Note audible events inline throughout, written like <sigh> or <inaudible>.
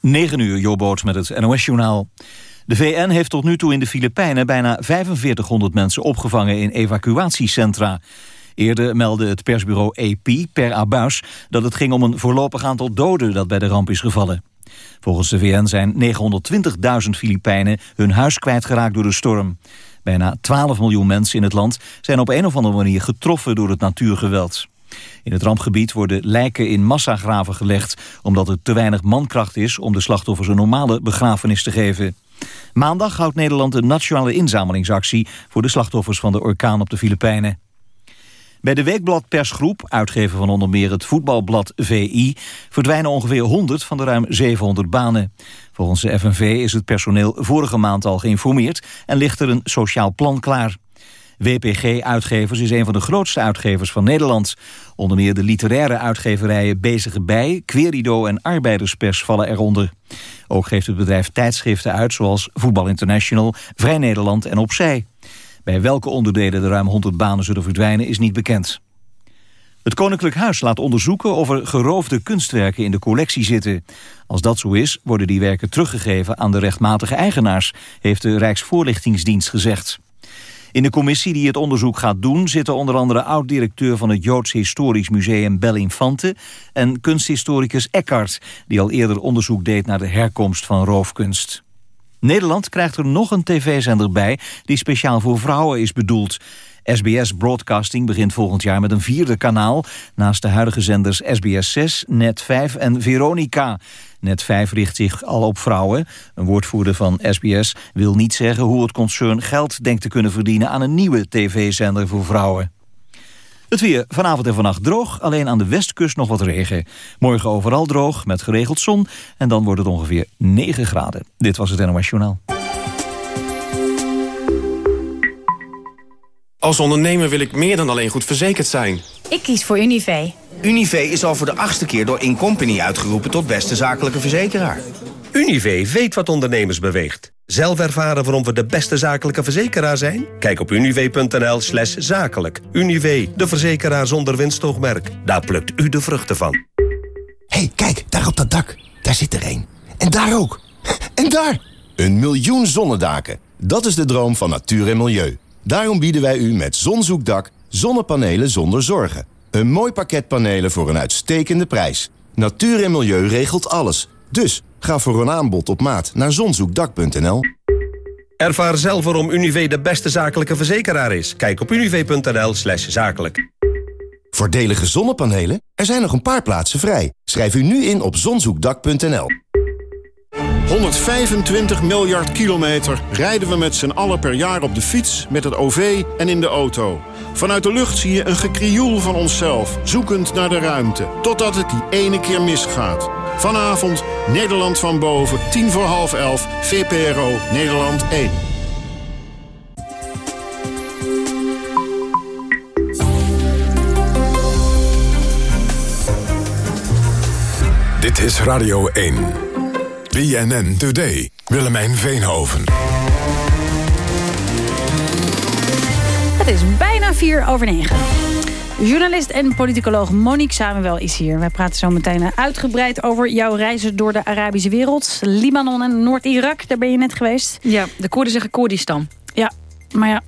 9 uur, Jobboot met het NOS-journaal. De VN heeft tot nu toe in de Filipijnen bijna 4500 mensen opgevangen in evacuatiecentra. Eerder meldde het persbureau AP per abuis dat het ging om een voorlopig aantal doden dat bij de ramp is gevallen. Volgens de VN zijn 920.000 Filipijnen hun huis kwijtgeraakt door de storm. Bijna 12 miljoen mensen in het land zijn op een of andere manier getroffen door het natuurgeweld. In het rampgebied worden lijken in massagraven gelegd... omdat er te weinig mankracht is om de slachtoffers een normale begrafenis te geven. Maandag houdt Nederland een nationale inzamelingsactie... voor de slachtoffers van de orkaan op de Filipijnen. Bij de Weekblad Persgroep, uitgever van onder meer het voetbalblad VI... verdwijnen ongeveer 100 van de ruim 700 banen. Volgens de FNV is het personeel vorige maand al geïnformeerd... en ligt er een sociaal plan klaar. WPG Uitgevers is een van de grootste uitgevers van Nederland. Onder meer de literaire uitgeverijen Bezige Bij, Querido en Arbeiderspers vallen eronder. Ook geeft het bedrijf tijdschriften uit zoals Voetbal International, Vrij Nederland en Opzij. Bij welke onderdelen de ruim 100 banen zullen verdwijnen is niet bekend. Het Koninklijk Huis laat onderzoeken of er geroofde kunstwerken in de collectie zitten. Als dat zo is, worden die werken teruggegeven aan de rechtmatige eigenaars, heeft de Rijksvoorlichtingsdienst gezegd. In de commissie die het onderzoek gaat doen... zitten onder andere oud-directeur van het Joods Historisch Museum Bellinfante... en kunsthistoricus Eckhart, die al eerder onderzoek deed... naar de herkomst van roofkunst. Nederland krijgt er nog een tv-zender bij... die speciaal voor vrouwen is bedoeld. SBS Broadcasting begint volgend jaar met een vierde kanaal... naast de huidige zenders SBS 6, Net 5 en Veronica. Net 5 richt zich al op vrouwen. Een woordvoerder van SBS wil niet zeggen hoe het concern geld denkt te kunnen verdienen... aan een nieuwe tv-zender voor vrouwen. Het weer vanavond en vannacht droog, alleen aan de westkust nog wat regen. Morgen overal droog, met geregeld zon en dan wordt het ongeveer 9 graden. Dit was het NOS Journaal. Als ondernemer wil ik meer dan alleen goed verzekerd zijn. Ik kies voor Univé. Univé is al voor de achtste keer door Incompany uitgeroepen tot beste zakelijke verzekeraar. Univé weet wat ondernemers beweegt. Zelf ervaren waarom we de beste zakelijke verzekeraar zijn? Kijk op univé.nl slash zakelijk. Univé, de verzekeraar zonder winstoogmerk. Daar plukt u de vruchten van. hey, kijk, daar op dat dak. Daar zit er een. En daar ook. En daar! Een miljoen zonnedaken. Dat is de droom van natuur en milieu. Daarom bieden wij u met Zonzoekdak zonnepanelen zonder zorgen. Een mooi pakket panelen voor een uitstekende prijs. Natuur en milieu regelt alles. Dus ga voor een aanbod op maat naar zonzoekdak.nl. Ervaar zelf waarom Univé de beste zakelijke verzekeraar is. Kijk op univé.nl slash zakelijk. Voordelige zonnepanelen? Er zijn nog een paar plaatsen vrij. Schrijf u nu in op zonzoekdak.nl. 125 miljard kilometer rijden we met z'n allen per jaar op de fiets, met het OV en in de auto. Vanuit de lucht zie je een gekrioel van onszelf, zoekend naar de ruimte. Totdat het die ene keer misgaat. Vanavond Nederland van boven, tien voor half elf, VPRO Nederland 1. Dit is Radio 1. BNN Today. Willemijn Veenhoven. Het is bijna vier over negen. Journalist en politicoloog Monique Samuel is hier. Wij praten zo meteen uitgebreid over jouw reizen door de Arabische wereld. Libanon en Noord-Irak, daar ben je net geweest. Ja, de Koerden zeggen Koerdistan. Ja, maar ja,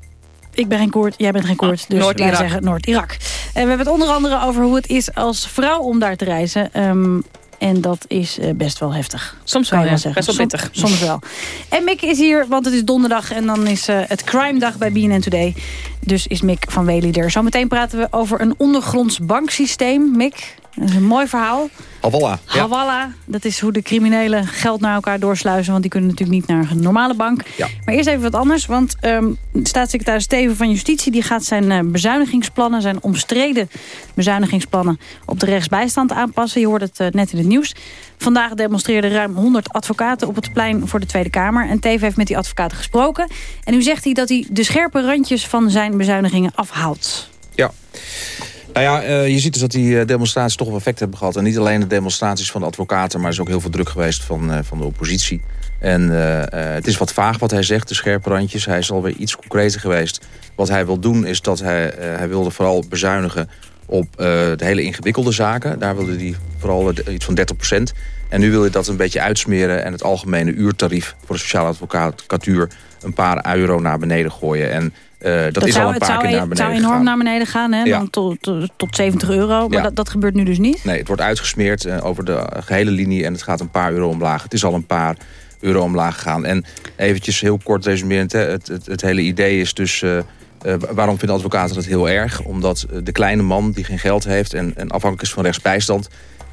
ik ben geen Koerd, jij bent geen Koerd. Oh, dus Noord-Irak. wij zeggen Noord-Irak. En we hebben het onder andere over hoe het is als vrouw om daar te reizen. Ehm, en dat is eh, best wel heftig. Soms wel, ja. zeggen. Best wel pittig. soms wel. En Mick is hier, want het is donderdag en dan is eh, het crime dag bij BNN Today. Dus is Mick van Wely er. Zometeen praten we over een ondergronds banksysteem. Mick, dat is een mooi verhaal. Hawalla. Ja. Hawala, dat is hoe de criminelen geld naar elkaar doorsluizen. Want die kunnen natuurlijk niet naar een normale bank. Ja. Maar eerst even wat anders. Want ehm, staatssecretaris Steven van Justitie... die gaat zijn eh, bezuinigingsplannen, zijn omstreden bezuinigingsplannen... op de rechtsbijstand aanpassen. Je hoorde het eh, net in het nieuws. Vandaag demonstreerden ruim 100 advocaten op het plein voor de Tweede Kamer. En Teven heeft met die advocaten gesproken. En nu zegt hij dat hij de scherpe randjes van zijn bezuinigingen afhoudt. Ja. Nou ja, eh, je ziet dus dat die eh, demonstraties toch wel effect hebben gehad. En niet alleen de demonstraties van de advocaten... maar er is ook heel veel druk geweest van, eh, van de oppositie. En het is wat vaag wat hij zegt, de scherpe randjes. Hij is alweer iets concreter geweest. Wat hij wil doen is dat hij, hij wilde vooral bezuinigen op de hele ingewikkelde zaken. Daar wilde hij vooral iets van 30 procent. En nu wil je dat een beetje uitsmeren... en het algemene uurtarief voor de sociale advocatuur... een paar euro naar beneden gooien. En uh, dat, is zou, al een paar zou, keer naar beneden Het zou enorm naar beneden gaan, hè? Dan tot, tot, 70 euro. Maar dat, dat gebeurt nu dus niet? Nee, het wordt uitgesmeerd uh, over de gehele linie... en het gaat een paar euro omlaag. Het is al een paar euro omlaag gegaan. En eventjes heel kort resumerend, het, het, het, hele idee is dus... Uh, waarom vinden advocaten dat heel erg? Omdat de kleine man die geen geld heeft en, en afhankelijk is van rechtsbijstand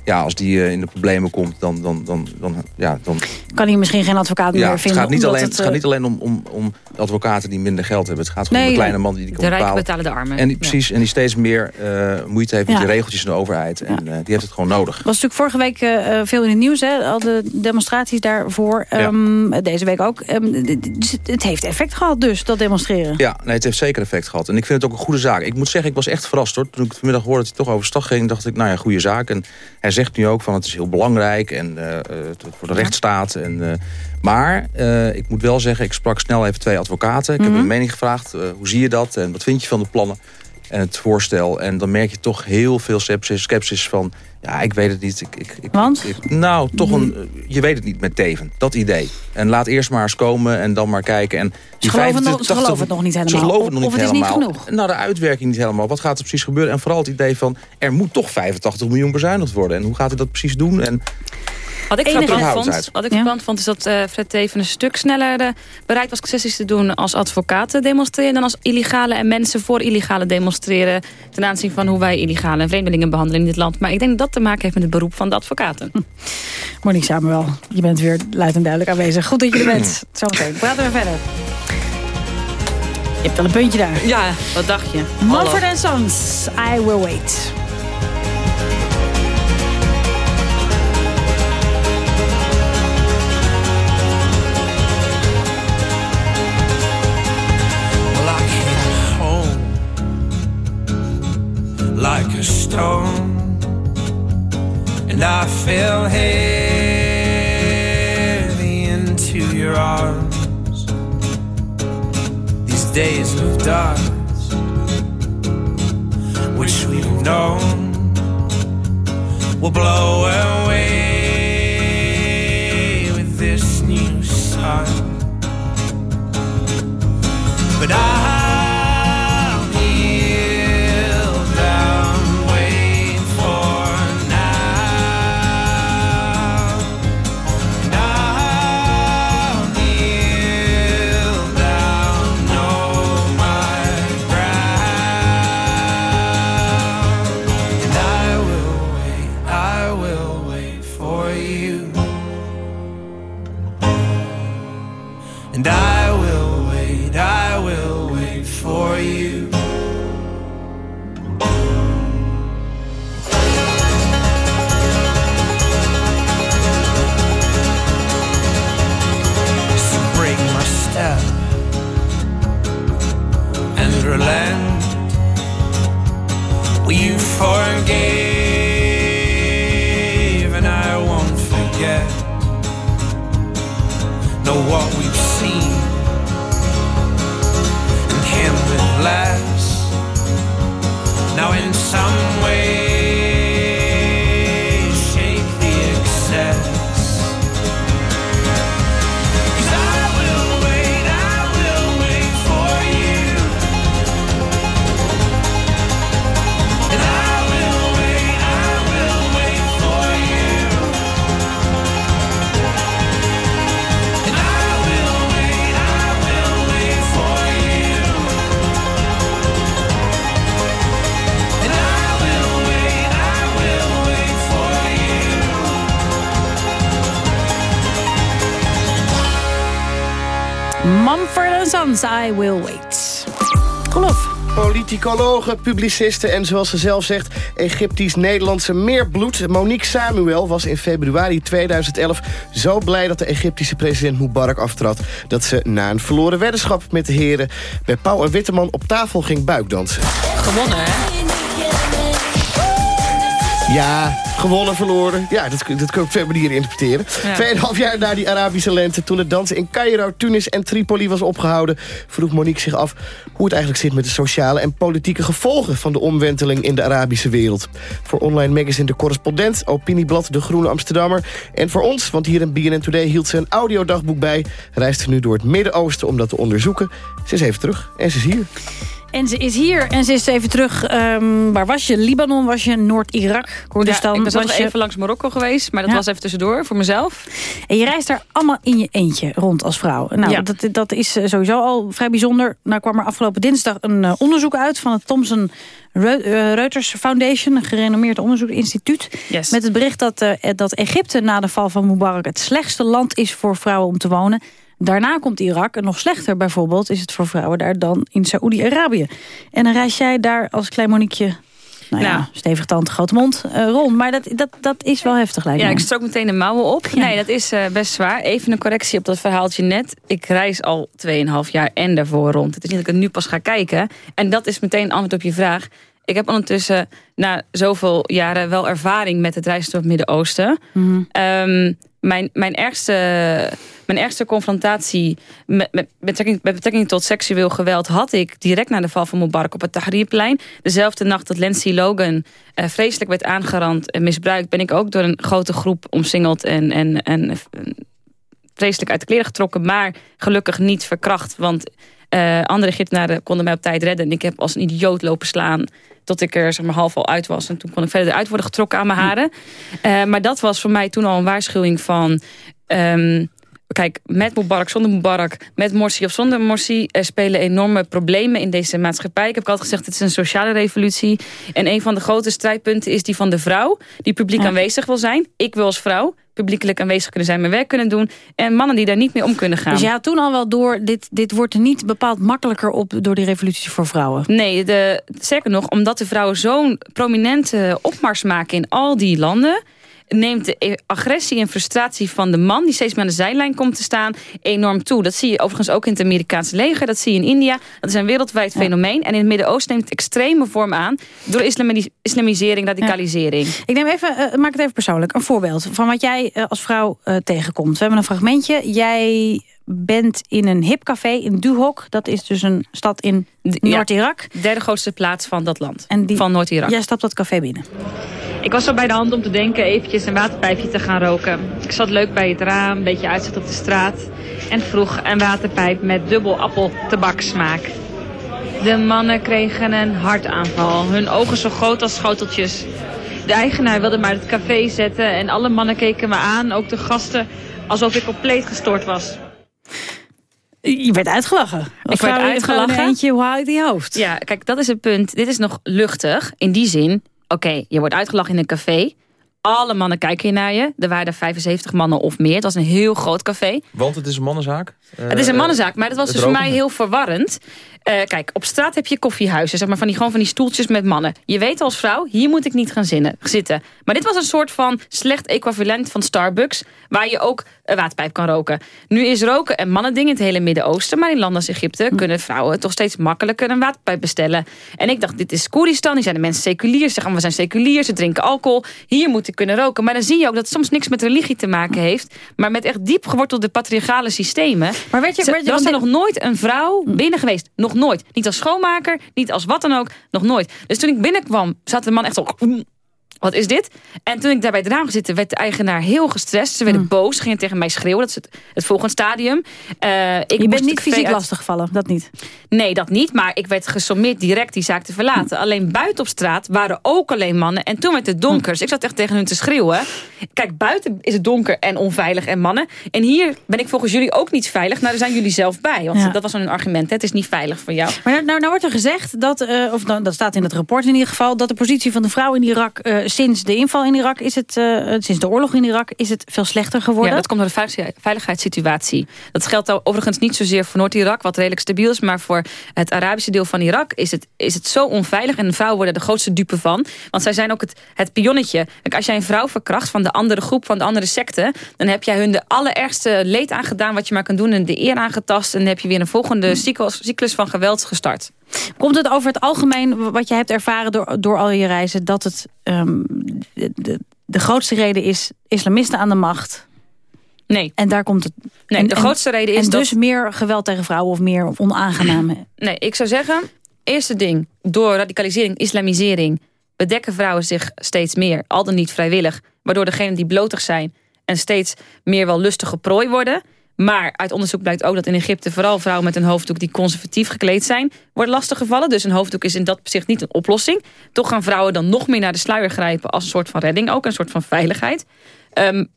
ja, als die uh, in de problemen komt, dan, dan, dan, dan, ja, dan... Kan hij misschien geen advocaat meer vinden? Het gaat niet alleen, het, gaat eh, niet alleen om, om, om advocaten die minder geld hebben. Het gaat gewoon om de kleine man die die kan de rijken betalen de armen. En die, precies, en die steeds meer uh, moeite heeft met ja. de regeltjes in de overheid. En die heeft het gewoon nodig. was natuurlijk vorige week veel in het nieuws, hè? al de demonstraties daarvoor. Um, deze week ook. Um, het heeft effect gehad dus, dat demonstreren. Ja, nee, het heeft zeker effect gehad. En ik vind het ook een goede zaak. Ik moet zeggen, ik was echt verrast hoor. Toen ik vanmiddag hoorde dat hij toch over stag ging, dacht ik, nou ja, goede zaak. En hij zegt nu ook van het is heel belangrijk en uh, voor de rechtsstaat. En, uh, maar uh, ik moet wel zeggen, ik sprak snel even twee advocaten. Ik mm -hmm. heb hun mening gevraagd. hoe zie je dat en wat vind je van de plannen en het voorstel? En dan merk je toch heel veel sceptisch, sceptisch van... ja, ik weet het niet. Ik, ik, ik, Want? Ik, nou, toch een... Je weet het niet met Teven. Dat idee. En laat eerst maar eens komen en dan maar kijken. En die ze, geloven 85, nog, ze geloven het nog niet helemaal. Ze geloven het nog of niet het helemaal. is niet genoeg. Nou, de uitwerking niet helemaal. Wat gaat er precies gebeuren? En vooral het idee van... er moet toch 85 miljoen bezuinigd worden. En hoe gaat hij dat precies doen? En wat ik verpand vond, wat ik ja. vond is dat uh, Fred Teven een stuk sneller uh, bereid was concessies te doen als advocaten demonstreren dan als illegale en mensen voor illegale demonstreren ten aanzien van hoe wij illegale en vreemdelingen behandelen in dit land. Maar ik denk dat dat te maken heeft met het beroep van de advocaten. Hm. Monique Samuel, je bent weer luid en duidelijk aanwezig. Goed dat je er bent. Zometeen praten we verder. Je hebt wel een puntje daar. Ja, wat dacht je? Mumford Sons, I Will Wait. Like a stone, and I fell heavy into your arms. These days of dust, which we've known, will blow away Sons, I Will Wait. Geloof. Politicologen, publicisten en zoals ze zelf zegt... Egyptisch-Nederlandse meerbloed. Monique Samuel was in februari 2011 zo blij dat de Egyptische president Mubarak aftrad... dat ze na een verloren weddenschap met de heren... bij Pauw en Witteman op tafel ging buikdansen. Gewonnen, hè? Ja, gewonnen, verloren. Ja, dat, dat kun je op twee manieren interpreteren. Ja. Tweeënhalf jaar na die Arabische lente, toen het dansen in Cairo, Tunis en Tripoli was opgehouden... vroeg Monique zich af hoe het eigenlijk zit met de sociale en politieke gevolgen... van de omwenteling in de Arabische wereld. Voor online magazine De Correspondent, Opinieblad De Groene Amsterdammer... en voor ons, want hier in BNN Today hield ze een audiodagboek bij... reist ze nu door het Midden-Oosten om dat te onderzoeken. Ze is even terug en ze is hier. En ze is hier en ze is even terug. Um, waar was je? Libanon was je? Noord-Irak? Koerdistan? Ja, ik was, je... even langs Marokko geweest. Maar dat was even tussendoor voor mezelf. En je reist daar allemaal in je eentje rond als vrouw. Nou, ja. dat, dat is eh, sowieso al vrij bijzonder. Nou kwam er afgelopen dinsdag een uh, onderzoek uit... van het Thomson Reuters Foundation, een gerenommeerd onderzoeksinstituut. Yes. Met het bericht dat, uh, dat Egypte na de val van Mubarak... het slechtste land is voor vrouwen om te wonen. Daarna komt Irak. En nog slechter bijvoorbeeld is het voor vrouwen daar dan in Saoedi-Arabië. En dan reis jij daar als klein Moniqueje nou ja, nou. stevig tand, grote mond, uh, rond. Maar dat, dat, dat is wel heftig, lijkt Ja, ik strook meteen de mouwen op. Nee, dat is uh, best zwaar. Even een correctie op dat verhaaltje net. Ik reis al 2,5 jaar en daarvoor rond. Het is niet dat ik er nu pas ga kijken. En dat is meteen antwoord op je vraag. Ik heb ondertussen na zoveel jaren wel ervaring met het reizen door het Midden-Oosten. Mm -hmm. um, mijn, mijn, ergste, mijn ergste confrontatie met, met, betrekking, met betrekking tot seksueel geweld... had ik direct na de val van Mubarak op het Tahrirplein. Dezelfde nacht dat Lindsay Logan uh, vreselijk werd aangerand en misbruikt... ben ik ook door een grote groep omsingeld en, en, en vreselijk uit de kleren getrokken... maar gelukkig niet verkracht, want... Uh, andere Egyptenaren konden mij op tijd redden. En ik heb als een idioot lopen slaan tot ik er zeg maar, half al uit was. En toen kon ik verder uit worden getrokken aan mijn haren. Uh, maar dat was voor mij toen al een waarschuwing van... Um, kijk, met Mubarak, zonder Mubarak, met Morsi of zonder Morsi... er spelen enorme problemen in deze maatschappij. Ik heb altijd gezegd, het is een sociale revolutie. En een van de grote strijdpunten is die van de vrouw... die publiek aanwezig wil zijn. Ik wil als vrouw publiekelijk aanwezig kunnen zijn, mijn werk kunnen doen. En mannen die daar niet mee om kunnen gaan. Dus had toen al wel door, dit, dit wordt er niet bepaald makkelijker op door die revolutie voor vrouwen. Nee, de, zeker nog, omdat de vrouwen zo'n prominente opmars maken in al die landen neemt de agressie en frustratie van de man... die steeds meer aan de zijlijn komt te staan, enorm toe. Dat zie je overigens ook in het Amerikaanse leger. Dat zie je in India. Dat is een wereldwijd fenomeen. En in het Midden-Oosten neemt het extreme vorm aan... door islamisering, radicalisering. Ik neem even, uh, maak het even persoonlijk. Een voorbeeld van wat jij uh, als vrouw uh, tegenkomt. We hebben een fragmentje. Jij bent in een hipcafé in Duhok. Dat is dus een stad in Noord-Irak. Ja, derde grootste plaats van dat land, en die, van Noord-Irak. Jij stapt dat café binnen. Ik was zo bij de hand om te denken eventjes een waterpijpje te gaan roken. Ik zat leuk bij het raam, een beetje uitzicht op de straat. En vroeg een waterpijp met dubbel appel tabaksmaak. De mannen kregen een hartaanval. Hun ogen zo groot als schoteltjes. De eigenaar wilde maar het café zetten en alle mannen keken me aan, ook de gasten, alsof ik compleet gestoord was. Je werd uitgelachen. ik werd uitgelachen. Eentje, hoe houdt die hoofd? Ja, kijk, dat is het punt. Dit is nog luchtig. In die zin, oké, je wordt uitgelachen in een café. Alle mannen kijken naar je. Er waren er 75 mannen of meer. Het was een heel groot café. Want het is een mannenzaak? het is een mannenzaak, maar dat was dus voor mij heel verwarrend. Uh, kijk, op straat heb je koffiehuizen, zeg maar van die, gewoon van die stoeltjes met mannen. Je weet als vrouw, hier moet ik niet gaan zinnen, zitten. Maar dit was een soort van slecht equivalent van Starbucks, waar je ook een waterpijp kan roken. Nu is roken een mannending in het hele Midden-Oosten, maar in landen als Egypte hm. kunnen vrouwen toch steeds makkelijker een waterpijp bestellen. En ik dacht, dit is Koeristan, die zijn de mensen seculier, zeggen we zijn seculier, ze drinken alcohol, hier moet ik kunnen roken. Maar dan zie je ook dat het soms niks met religie te maken heeft, maar met echt diep gewortelde patriarchale systemen. Maar werd je, werd je, was er nog nooit een vrouw binnen geweest, nog nooit. Niet als schoonmaker, niet als wat dan ook, nog nooit. Dus toen ik binnenkwam, zat de man echt zo wat is dit? En toen ik daar bij het raam zitten, werd de eigenaar heel gestrest. Ze werden mm. boos, ze gingen tegen mij schreeuwen. Dat is het, het volgende stadium. Uh, ik Je bent niet fysiek uit... lastig gevallen, dat niet? Nee, dat niet. Maar ik werd gesommeerd direct die zaak te verlaten. Mm. Alleen buiten op straat waren ook alleen mannen. En toen werd het donker. Dus ik zat echt tegen hun te schreeuwen. Kijk, buiten is het donker en onveilig en mannen. En hier ben ik volgens jullie ook niet veilig. Nou, daar zijn jullie zelf bij. Want dat was een argument. Hè? Het is niet veilig voor jou. Maar nou, nou, nou wordt er gezegd, dat, uh, of nou, dat staat in het rapport in ieder geval... dat de positie van de vrouw in Irak... Uh, sinds de inval in Irak is het, uh, sinds de oorlog in Irak, is het veel slechter geworden. Ja, dat komt door de veiligheidssituatie. Dat geldt overigens niet zozeer voor Noord-Irak, wat redelijk stabiel is, maar voor het Arabische deel van Irak is het, is het zo onveilig. En vrouwen worden de grootste dupe van. Want zij zijn ook het, het pionnetje. Kijk, als jij een vrouw verkracht van de andere groep, van de andere secte, dan heb jij hun de allerergste leed aangedaan wat je maar kan doen en de eer aangetast. En dan heb je weer een volgende cyclus, cyclus van geweld gestart. Komt het over het algemeen, wat je hebt ervaren door, door al je reizen... dat het, um, de, de grootste reden is islamisten aan de macht. Nee. En daar komt het... Nee, en, de grootste reden is en dat... dus meer geweld tegen vrouwen of meer onaangename... <clears throat> Nee, ik zou zeggen, eerste ding, door radicalisering, islamisering... bedekken vrouwen zich steeds meer, al dan niet vrijwillig... waardoor degenen die blotig zijn en steeds meer wel lustige prooi worden... Maar uit onderzoek blijkt ook dat in Egypte vooral vrouwen met een hoofddoek die conservatief gekleed zijn, worden lastig gevallen. Dus een hoofddoek is in dat opzicht niet een oplossing. Toch gaan vrouwen dan nog meer naar de sluier grijpen als een soort van redding, ook een soort van veiligheid. Um,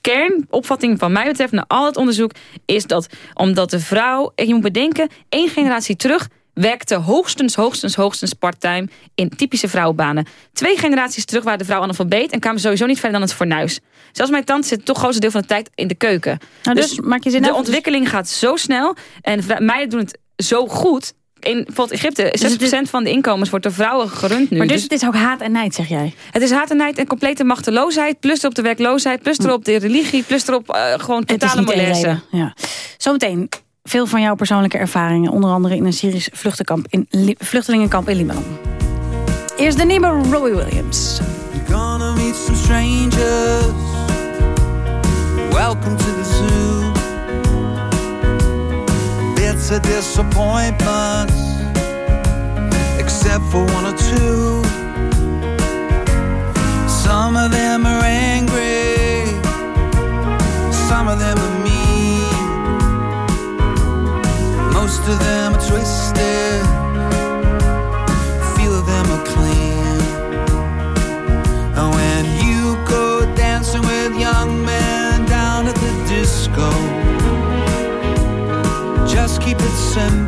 kernopvatting van mij betreft, na al het onderzoek, is dat omdat de vrouw, je moet bedenken, één generatie terug werkte hoogstens, hoogstens, hoogstens parttime in typische vrouwenbanen. Twee generaties terug waren de vrouw analfabeet en kwamen sowieso niet verder dan het fornuis. Zelfs mijn tante zit toch het grootste deel van de tijd in de keuken. Nou, dus, dus maak je zin de ontwikkeling gaat zo snel en meiden doen het zo goed in bijvoorbeeld Egypte, 6% dus van de inkomens wordt door vrouwen gerund nu. Maar dus, dus, het is ook haat en nijd, zeg jij? Het is haat en nijd en complete machteloosheid. Plus erop de werkloosheid, plus erop de religie, plus erop uh, gewoon totale malaise. Ja. Zometeen veel van jouw persoonlijke ervaringen. Onder andere in een Syrisch vluchtenkamp in vluchtelingenkamp in Libanon. Eerst de nieuwe Robbie Williams. You're gonna meet some strangers. Welcome to the zoo. Bits of disappointments. Except for one or two. Some of them are angry. Some of them Most of them are twisted, few of them are clean. And when you go dancing with young men down at the disco, just keep it simple.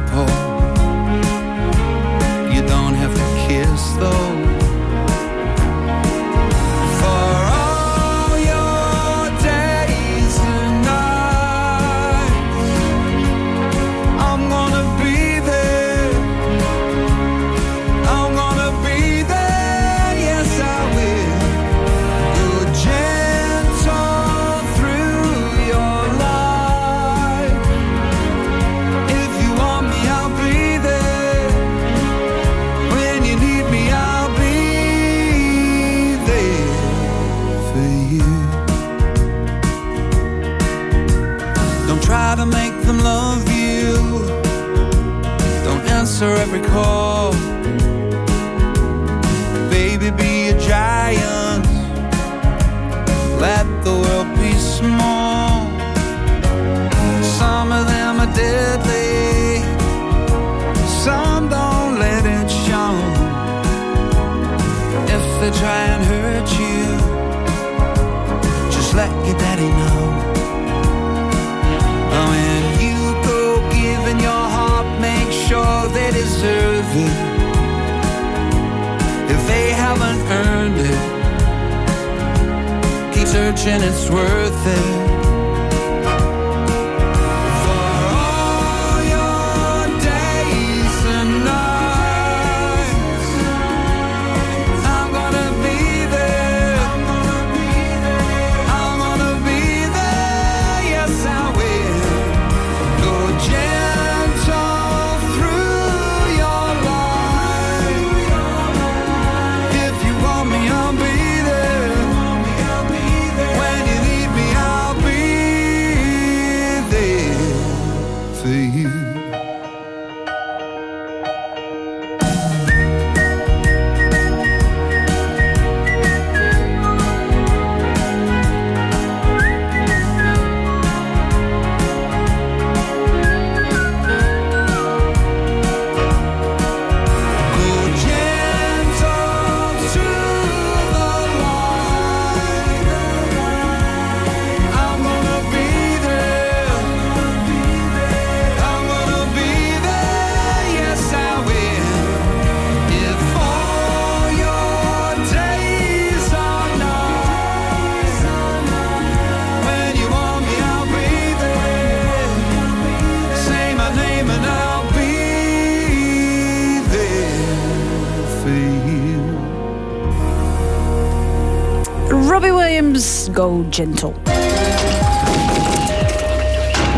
Gentle.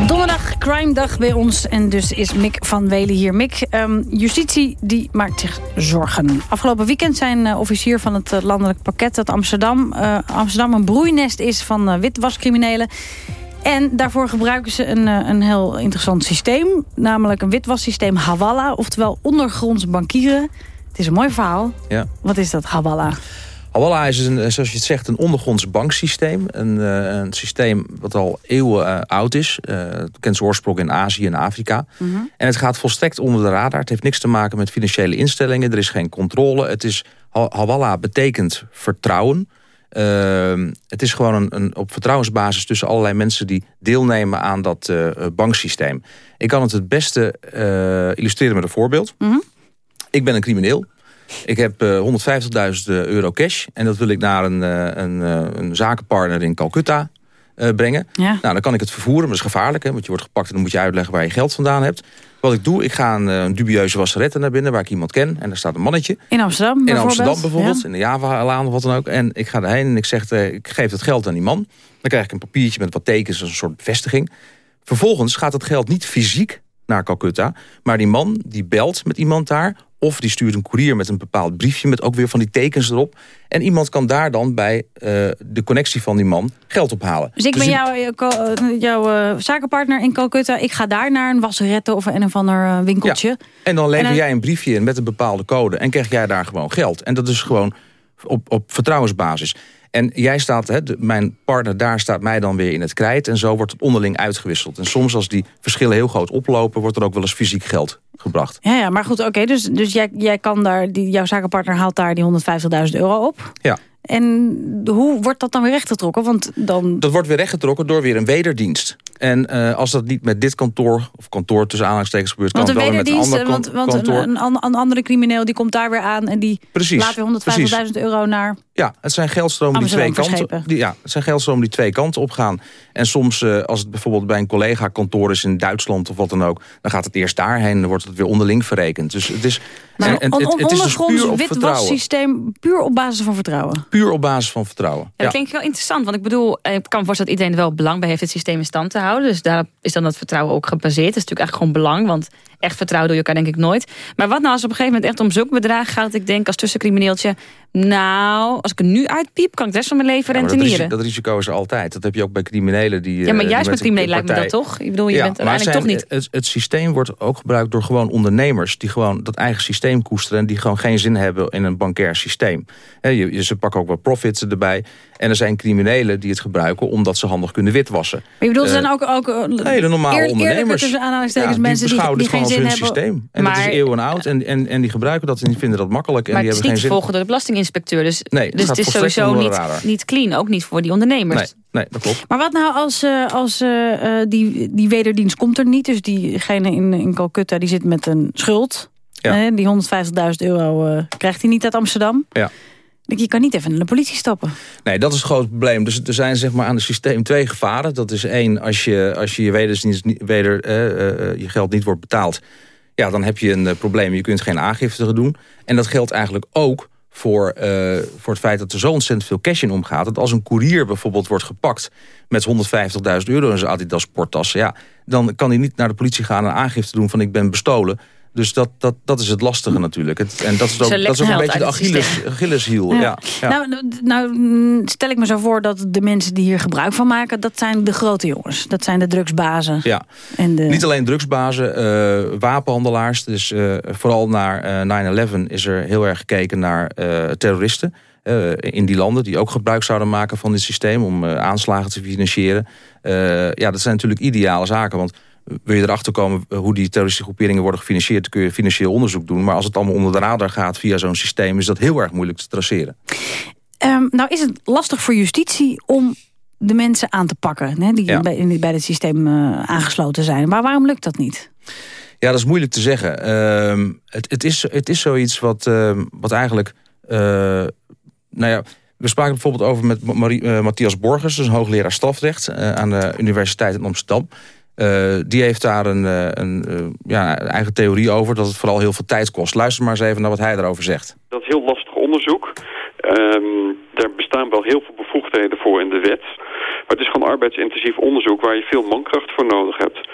Donderdag, crime dag bij ons. En dus is Mick van Welen hier. Mick, um, justitie die maakt zich zorgen. Afgelopen weekend zijn uh, officier van het uh, landelijk pakket... dat Amsterdam, uh, Amsterdam een broeinest is van witwascriminelen. En daarvoor gebruiken ze een, een heel interessant systeem. Namelijk een witwassysteem Hawala, oftewel ondergronds bankieren. Het is een mooi verhaal. Ja. Wat is dat, Hawala? Hawala is, een, zoals je het zegt, een ondergronds banksysteem. Een, uh, een systeem wat al eeuwen uh, oud is. Uh, het kent zijn oorsprong in Azië en Afrika. Mm -hmm. En het gaat volstrekt onder de radar. Het heeft niks te maken met financiële instellingen. Er is geen controle. Het is, Hawala betekent vertrouwen. het is gewoon een, een, op vertrouwensbasis tussen allerlei mensen... die deelnemen aan dat banksysteem. Ik kan het het beste illustreren met een voorbeeld. Mm -hmm. Ik ben een crimineel. Ik heb uh, 150.000 euro cash. En dat wil ik naar een, uh, een, een zakenpartner in Calcutta brengen. Ja. Nou, dan kan ik het vervoeren, maar dat is gevaarlijk. Hè, want je wordt gepakt en dan moet je uitleggen waar je geld vandaan hebt. Wat ik doe, ik ga een, een dubieuze wasserette naar binnen... waar ik iemand ken. En daar staat een mannetje. In Amsterdam In bijvoorbeeld? Amsterdam bijvoorbeeld. Ja. In de Java-laan of wat dan ook. En ik ga erheen en ik zeg, ik geef het geld aan die man. Dan krijg ik een papiertje met wat tekens, een soort bevestiging. Vervolgens gaat het geld niet fysiek naar Calcutta. Maar die man die belt met iemand daar of die stuurt een koerier met een bepaald briefje... met ook weer van die tekens erop. En iemand kan daar dan bij uh, de connectie van die man geld ophalen. Dus ik ben dus jouw, jouw uh, zakenpartner in Calcutta. Ik ga daar naar een wasserette of een of ander winkeltje. Ja. En dan lever En dan- jij een briefje in met een bepaalde code... en krijg jij daar gewoon geld. En dat is gewoon op, op vertrouwensbasis. En jij staat, hè, de- mijn partner daar staat mij dan weer in het krijt... en zo wordt het onderling uitgewisseld. En soms als die verschillen heel groot oplopen... wordt er ook wel eens fysiek geld gebracht. Ja, ja, maar goed, oké. dus dus jij, jij kan daar, die, jouw zakenpartner haalt daar die 150.000 euro op. Ja. En hoe wordt dat dan weer rechtgetrokken? Want dan... Dat wordt weer rechtgetrokken door weer een wederdienst. En eh, als dat niet met dit kantoor, of kantoor tussen aanhalingstekens gebeurt... kan Want het wel met een ander want, want kantoor. een, een, een andere crimineel die komt daar weer aan... en die Precies, laat weer 150.000 euro naar... Ja, dan zijn geldstromen die twee kanten. Die, ja, het zijn geldstromen die twee kanten opgaan. En soms, eh, als het bijvoorbeeld bij een collega-kantoor is in Duitsland of wat dan ook, dan gaat het eerst daarheen en dan wordt het weer onderling verrekend. Dus het is, Maar en, het, on- het is dus puur op vertrouwen. witwassysteem puur op basis van vertrouwen. Puur op basis van vertrouwen. Ja, dat klinkt wel interessant. Want ik bedoel, eh, ik kan me voorstellen dat iedereen er wel belang bij heeft het systeem in stand te houden. Dus daar is dan dat vertrouwen ook gebaseerd. Dat is natuurlijk eigenlijk gewoon belang. Want echt vertrouwen doe je elkaar denk ik nooit. Maar wat nou als op een gegeven moment echt om zulke bedragen gaat... dat ik denk als tussencrimineeltje... nou, als ik er nu uitpiep, kan ik de rest van mijn leven Ja, rentenieren. risico, dat risico is er altijd. Dat heb je ook bij criminelen. Die, Ja, eh, maar die juist met criminelen lijkt me dat toch? Ik bedoel, je Ja, bent maar uiteindelijk zijn- toch niet... Het, het systeem wordt ook gebruikt door gewoon ondernemers... die gewoon dat eigen systeem koesteren... en die gewoon geen zin hebben in een bankair systeem. Je, je, ze pakken ook wat profits erbij. En er zijn criminelen die het gebruiken... omdat ze handig kunnen witwassen. Maar je bedoelt, er Eh, zijn ook, ook eh, Hele normale eer- ondernemers. tussen aanhalingstekens Ja, mensen die, die het geen gewoon zin als hun hebben. systeem. En Maar- dat is eeuwen oud. En, en, en die gebruiken dat en die vinden dat makkelijk. En Maar die het is hebben niet te geen zin. volgen door de belastinginspecteur. Dus, Nee, dus het is sowieso niet, niet clean. Ook niet voor die ondernemers. Nee, nee, dat klopt. Maar wat nou als, eh, als die, die wederdienst komt er niet? Dus diegene in, in Calcutta die zit met een schuld. Ja. Die 150.000 euro krijgt hij niet uit Amsterdam. Ja. Je kan niet even naar de politie stappen. Nee, dat is het groot probleem. Dus er zijn zeg maar aan het systeem twee gevaren. Dat is één, als je als je, je, weder, eh, eh, eh, je geld niet wordt betaald... ja, dan heb je een probleem. Je kunt geen aangifte doen. En dat geldt eigenlijk ook voor, voor het feit dat er zo ontzettend veel cash in omgaat... dat als een koerier bijvoorbeeld wordt gepakt met 150.000 euro in zijn Adidas sporttas... ja, dan kan hij niet naar de politie gaan en aangifte doen van ik ben bestolen... Dus dat, dat, dat is het lastige natuurlijk. Het, en dat is ook, dat is ook een beetje de Achilles. Achilleshiel. Ja. Ja. Nou, nou, nou, mm, stel ik me zo voor dat de mensen die hier gebruik van maken... dat zijn de grote jongens. Dat zijn de drugsbazen. Ja. En de... Niet alleen drugsbazen, eh, wapenhandelaars. Dus eh, vooral naar eh 9-11 is er heel erg gekeken naar eh, terroristen. eh, in die landen die ook gebruik zouden maken van dit systeem... om eh, aanslagen te financieren. Eh, ja, dat zijn natuurlijk ideale zaken. Want wil je erachter komen hoe die terroristische groeperingen worden gefinancierd... kun je financieel onderzoek doen. Maar als het allemaal onder de radar gaat via zo'n systeem... is dat heel erg moeilijk te traceren. Ehm, nou is het lastig voor justitie om de mensen aan te pakken... Hè, die Ja. bij, bij het systeem eh, aangesloten zijn. Maar waarom lukt dat niet? Ja, dat is moeilijk te zeggen. Ehm, het, het, is, het is zoiets wat, ehm, wat eigenlijk... eh, nou ja, we spraken bijvoorbeeld over met Marie, eh, Matthias Borgers... dus een hoogleraar strafrecht eh, aan de Universiteit in Amsterdam. Eh, die heeft daar een, eh, een eh, ja, eigen theorie over... dat het vooral heel veel tijd kost. Luister maar eens even naar wat hij daarover zegt. Dat is heel lastig onderzoek. Ehm daar bestaan wel heel veel bevoegdheden voor in de wet. Maar het is gewoon arbeidsintensief onderzoek waar je veel mankracht voor nodig hebt.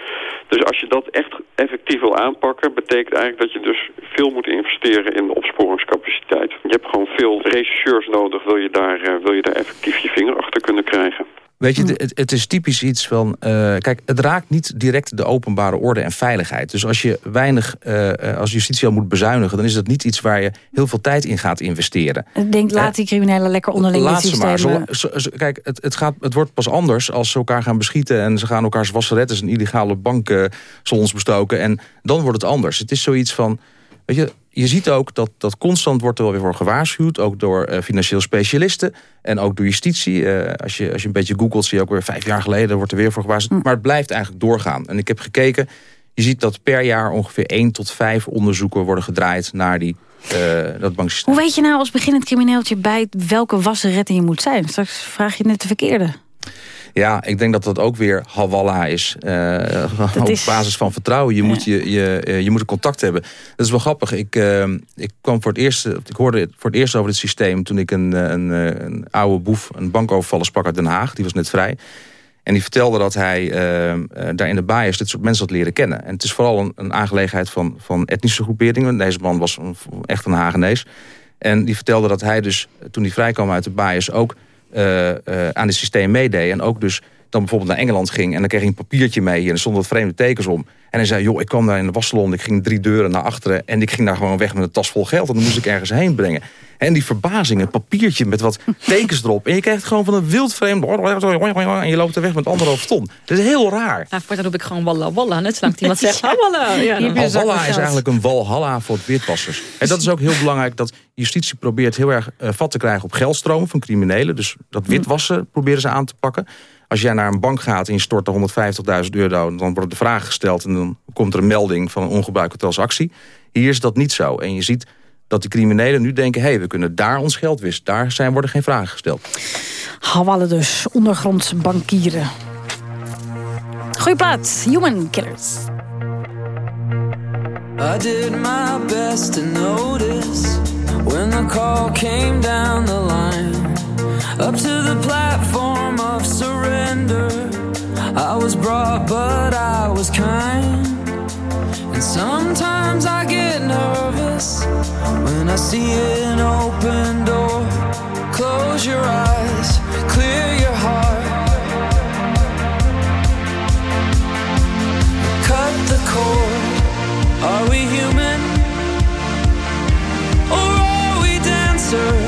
Dus als je dat echt effectief wil aanpakken, betekent eigenlijk dat je dus veel moet investeren in de opsporingscapaciteit. Je hebt gewoon veel rechercheurs nodig, wil je daar, wil je daar effectief je vinger achter kunnen krijgen. Weet je, het, het, is typisch iets van... Uh, kijk, het raakt niet direct de openbare orde en veiligheid. Dus als je weinig uh, als justitie al moet bezuinigen... dan is dat niet iets waar je heel veel tijd in gaat investeren. Ik denk, laat die criminelen lekker onderling Laat ze maar. Zo, zo, zo, kijk, het, het, gaat, het wordt pas anders als ze elkaar gaan beschieten... en ze gaan elkaars wasserettes en illegale banken soms bestoken. En dan wordt het anders. Het is zoiets van... Weet je, je ziet ook dat, dat constant wordt er wel weer voor gewaarschuwd. Ook door uh, financieel specialisten en ook door justitie. Uh, als, je, als je een beetje googelt zie je ook weer vijf jaar geleden... wordt er weer voor gewaarschuwd. Maar het blijft eigenlijk doorgaan. En ik heb gekeken, je ziet dat per jaar ongeveer één tot vijf onderzoeken worden gedraaid... naar die, uh, dat banksysteem. Hoe weet je nou als beginnend crimineeltje bij welke wasseretten je moet zijn? Straks vraag je net de verkeerde. Ja, ik denk dat dat ook weer hawalla is. Uh, op is... basis van vertrouwen. Je, moet, je, je, eh, je moet een contact hebben. Dat is wel grappig. Ik, uh, ik, kwam voor het eerst, ik hoorde voor het eerst over dit systeem... toen ik een, een, een oude boef, een bankovervaller sprak uit Den Haag. Die was net vrij. En die vertelde dat hij uh, daar in de bias dit soort mensen had leren kennen. En het is vooral een, een aangelegenheid van, van etnische groeperingen. Deze man was een, echt een Hagenees. En die vertelde dat hij dus, toen hij vrijkwam uit de bias... ook aan het systeem meedeed. En ook dus dan bijvoorbeeld naar Engeland ging... en dan kreeg hij een papiertje mee en er stonden wat vreemde tekens om. En hij zei, joh, ik kwam daar in de wassalon... ik ging drie deuren naar achteren... en ik ging daar gewoon weg met een tas vol geld... en dan moest ik ergens heen brengen. En die verbazing, een papiertje met wat <laughs> tekens erop... en je krijgt gewoon van een wild vreemd... en je loopt er weg met anderhalf ton. Dat is heel raar. Nou, voortaan roep ik gewoon walla walla, net zolang iemand <laughs> zegt walla. Ja, walla is eigenlijk een walhalla voor witwassers. En dat is ook heel belangrijk dat justitie probeert heel erg uh, vat te krijgen... op geldstromen van criminelen. Dus dat witwassen proberen ze aan te pakken. Als jij naar een bank gaat en je stort er 150.000 euro... dan wordt de vraag gesteld en dan komt er een melding van een ongebruikelijke transactie. Hier is dat niet zo. En je ziet dat de criminelen nu denken... hé, hey, we kunnen daar ons geld wisten. Daar zijn, worden geen vragen gesteld. Hawallen dus, ondergrondse bankieren. Goeie plaat, Human Killers. I did my best to notice When the call came down the line Up to the platform of surrender. I was brought but I was kind. And sometimes I get nervous When I see an open door. Close your eyes, clear your heart. Cut the cord. Are we human? Or are we dancer?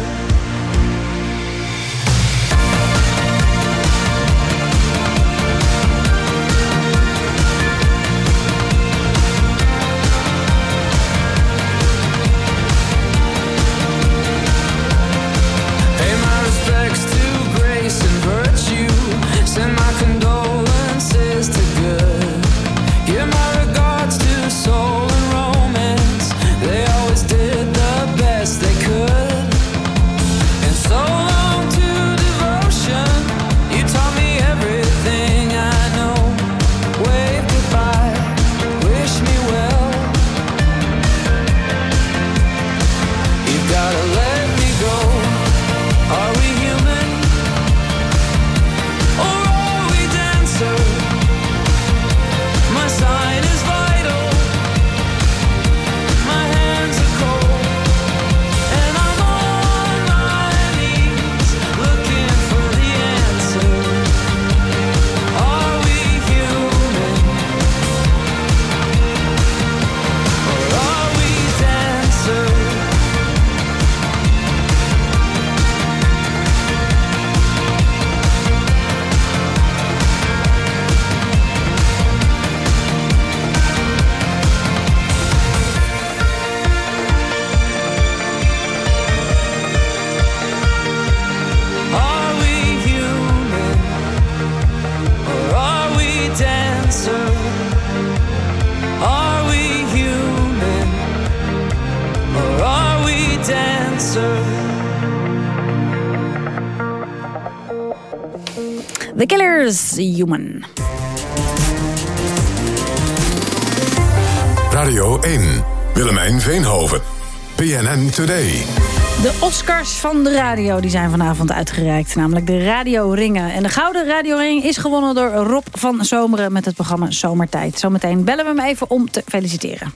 Oscars van de radio die zijn vanavond uitgereikt. Namelijk de radioringen. En de gouden radioring is gewonnen door Rob van Zomeren... met het programma Zomertijd. Zometeen bellen we hem even om te feliciteren.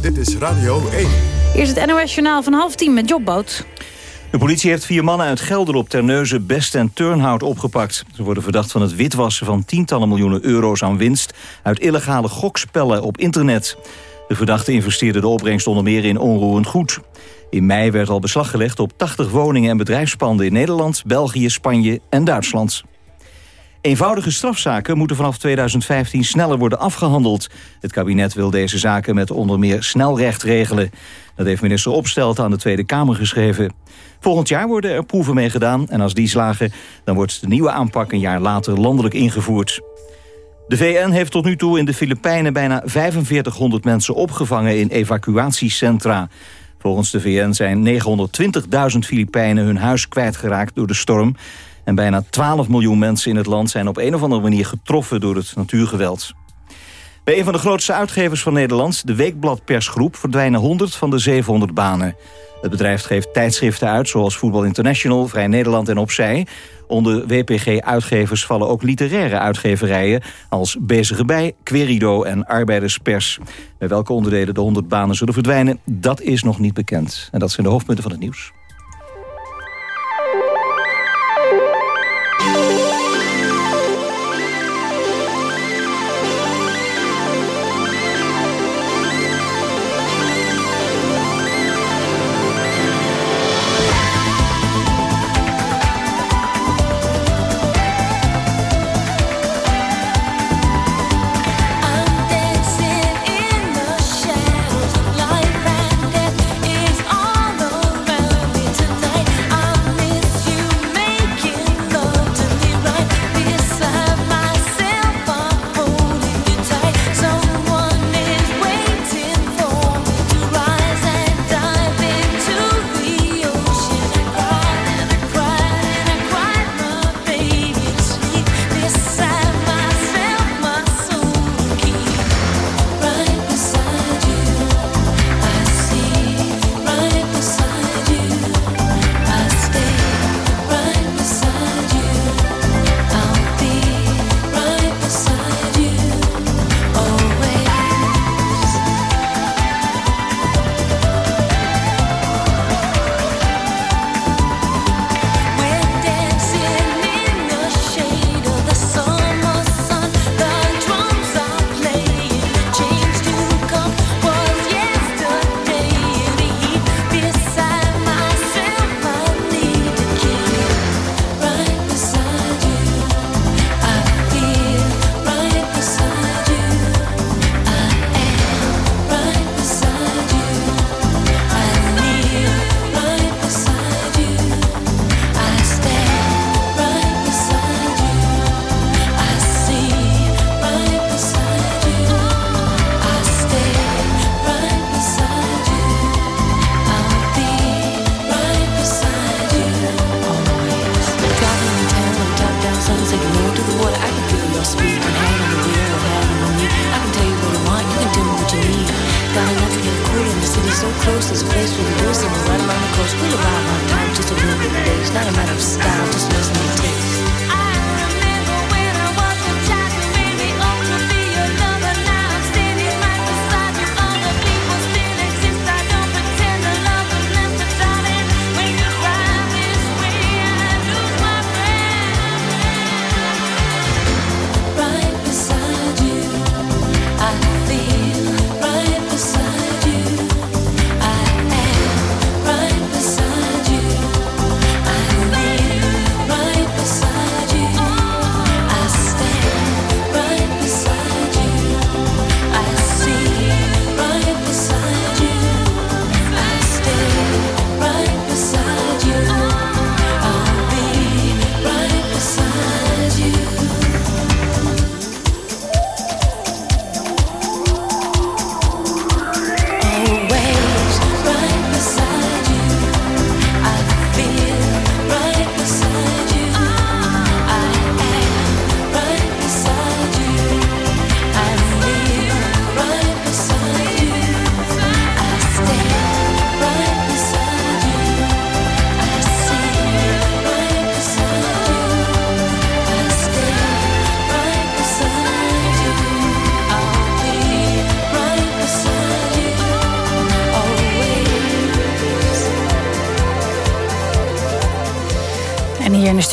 Dit is Radio 1. Eerst het NOS-journaal van half tien met Jobboot. De politie heeft vier mannen uit Gelderop, Terneuzen, Best en Turnhout opgepakt. Ze worden verdacht van het witwassen van tientallen miljoenen euro's aan winst... uit illegale gokspellen op internet. De verdachten investeerden de opbrengst onder meer in onroerend goed. In mei werd al beslag gelegd op 80 woningen en bedrijfspanden in Nederland, België, Spanje en Duitsland. Eenvoudige strafzaken moeten vanaf 2015 sneller worden afgehandeld. Het kabinet wil deze zaken met onder meer snelrecht regelen. Dat heeft minister Opstelt aan de Tweede Kamer geschreven. Volgend jaar worden er proeven mee gedaan en als die slagen... dan wordt de nieuwe aanpak een jaar later landelijk ingevoerd. De VN heeft tot nu toe in de Filipijnen bijna 4500 mensen opgevangen in evacuatiecentra. Volgens de VN zijn 920.000 Filipijnen hun huis kwijtgeraakt door de storm. En bijna 12 miljoen mensen in het land zijn op een of andere manier getroffen door het natuurgeweld. Bij een van de grootste uitgevers van Nederland, de Weekblad Persgroep, verdwijnen 100 van de 700 banen. Het bedrijf geeft tijdschriften uit zoals Voetbal International, Vrij Nederland en Opzij. Onder WPG-uitgevers vallen ook literaire uitgeverijen... als Bezige Bij, Querido en Arbeiderspers. Bij welke onderdelen de 100 banen zullen verdwijnen, dat is nog niet bekend. En dat zijn de hoofdpunten van het nieuws.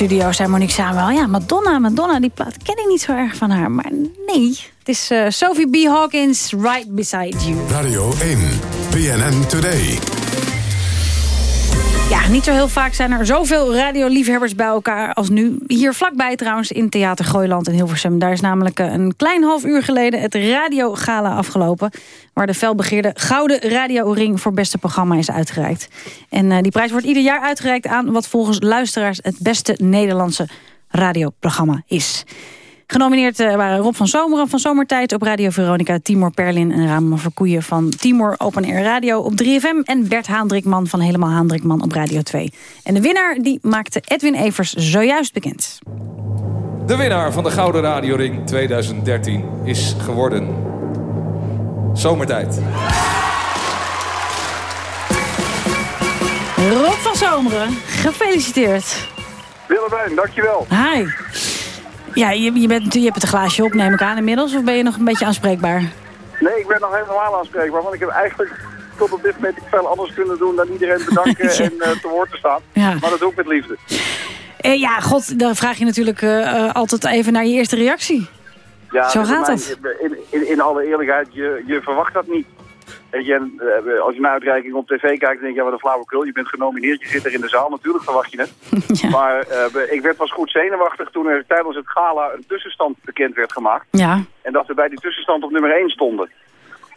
Studio zei Monique Samuel... ja, Madonna, Madonna, die plaat ken ik niet zo erg van haar. Maar nee, het is uh, Sophie B. Hawkins, Right Beside You. Radio 1, BNN Today. Ja, niet zo heel vaak zijn er zoveel radioliefhebbers bij elkaar als nu. Hier vlakbij trouwens in Theater Gooiland in Hilversum. Daar is namelijk eh, een klein half uur geleden het radiogala afgelopen. Waar de felbegeerde Gouden Radio-ring voor beste programma is uitgereikt. En uh, die prijs wordt ieder jaar uitgereikt aan wat volgens luisteraars het beste Nederlandse radioprogramma is. Genomineerd eh, waren Rob van Zomeren van Zomertijd op Radio Veronica... Timor Perlin en Ramen Verkoeien van Timor Open Air Radio op 3FM... en Bert Haandrikman van Helemaal Haandrikman op Radio 2. En de winnaar die maakte Edwin Evers zojuist bekend. De winnaar van de Gouden Radioring 2013 is geworden... Zomertijd. Rob van Zomeren, gefeliciteerd. Willemijn, dankjewel. Hi. Ja, je, je, bent, je hebt het een glaasje op, neem ik aan inmiddels. Of ben je nog een beetje aanspreekbaar? Nee, ik ben nog helemaal aanspreekbaar. Want ik heb eigenlijk tot op dit moment veel anders kunnen doen dan iedereen bedanken <laughs> en uh, te woord te staan. Ja. Maar dat doe ik met liefde. Uh, ja, god, dan vraag je natuurlijk uh, altijd even naar je eerste reactie. Ja, Zo gaat het. In, in, in, alle eerlijkheid, je, je verwacht dat niet. Weet je, eh, als je naar uitreiking op tv kijkt, dan denk je, ja, wat een flauwekul. Je bent genomineerd, je zit er in de zaal, natuurlijk verwacht je het. <laughs> Maar uh, ik werd pas goed zenuwachtig toen er tijdens het gala een tussenstand bekend werd gemaakt. Ja. En dat we bij die tussenstand op nummer 1 stonden.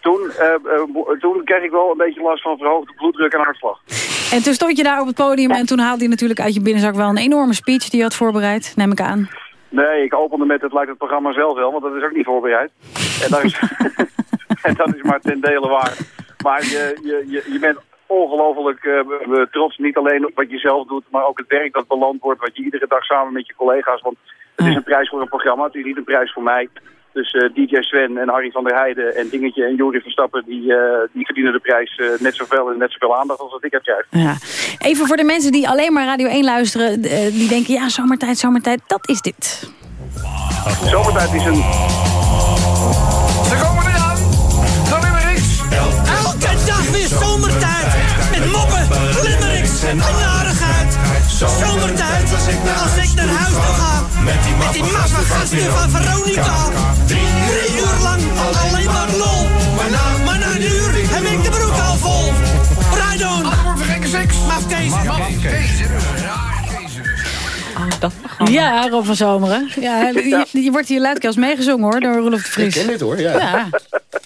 Toen, uh, toen kreeg ik wel een beetje last van verhoogde bloeddruk en hartslag. En toen stond je daar op het podium en toen haalde je natuurlijk uit je binnenzak wel een enorme speech die je had voorbereid, neem ik aan. Nee, ik opende met het lijkt het programma zelf wel, want dat is ook niet voorbereid. En dat is, <laughs> en dat is maar ten dele waar. Maar je, je, je, je bent ongelooflijk uh, trots, niet alleen op wat je zelf doet, maar ook het werk dat beland wordt, wat je iedere dag samen met je collega's, want het is een prijs voor een programma, het is niet een prijs voor mij. Dus uh, DJ Sven en Harry van der Heijden en Dingetje en Jori Verstappen... die, uh, die verdienen de prijs uh, net zoveel en net zoveel aandacht als wat ik heb krijg. Ja. Even voor de mensen die alleen maar Radio 1 luisteren... die denken, ja, zomertijd, zomertijd, dat is dit. Zomertijd is een... Ze komen eraan! Limericks! Elke dag weer zomertijd! Met moppen, limericks en narigheid! Zomertijd, als ik naar huis wil gaan... Met die maffe gasten van Veronica! Drie uur lang, alleen maar lol! Maar na een uur heb ik de broek al vol! Rijd on! Mafkees! Oh, dat ja, Rob van Zomeren. Ja, <laughs> je, je wordt hier luidkeels meegezongen hoor, door Rolf de Vries. Ik ken dit hoor, ja. ja.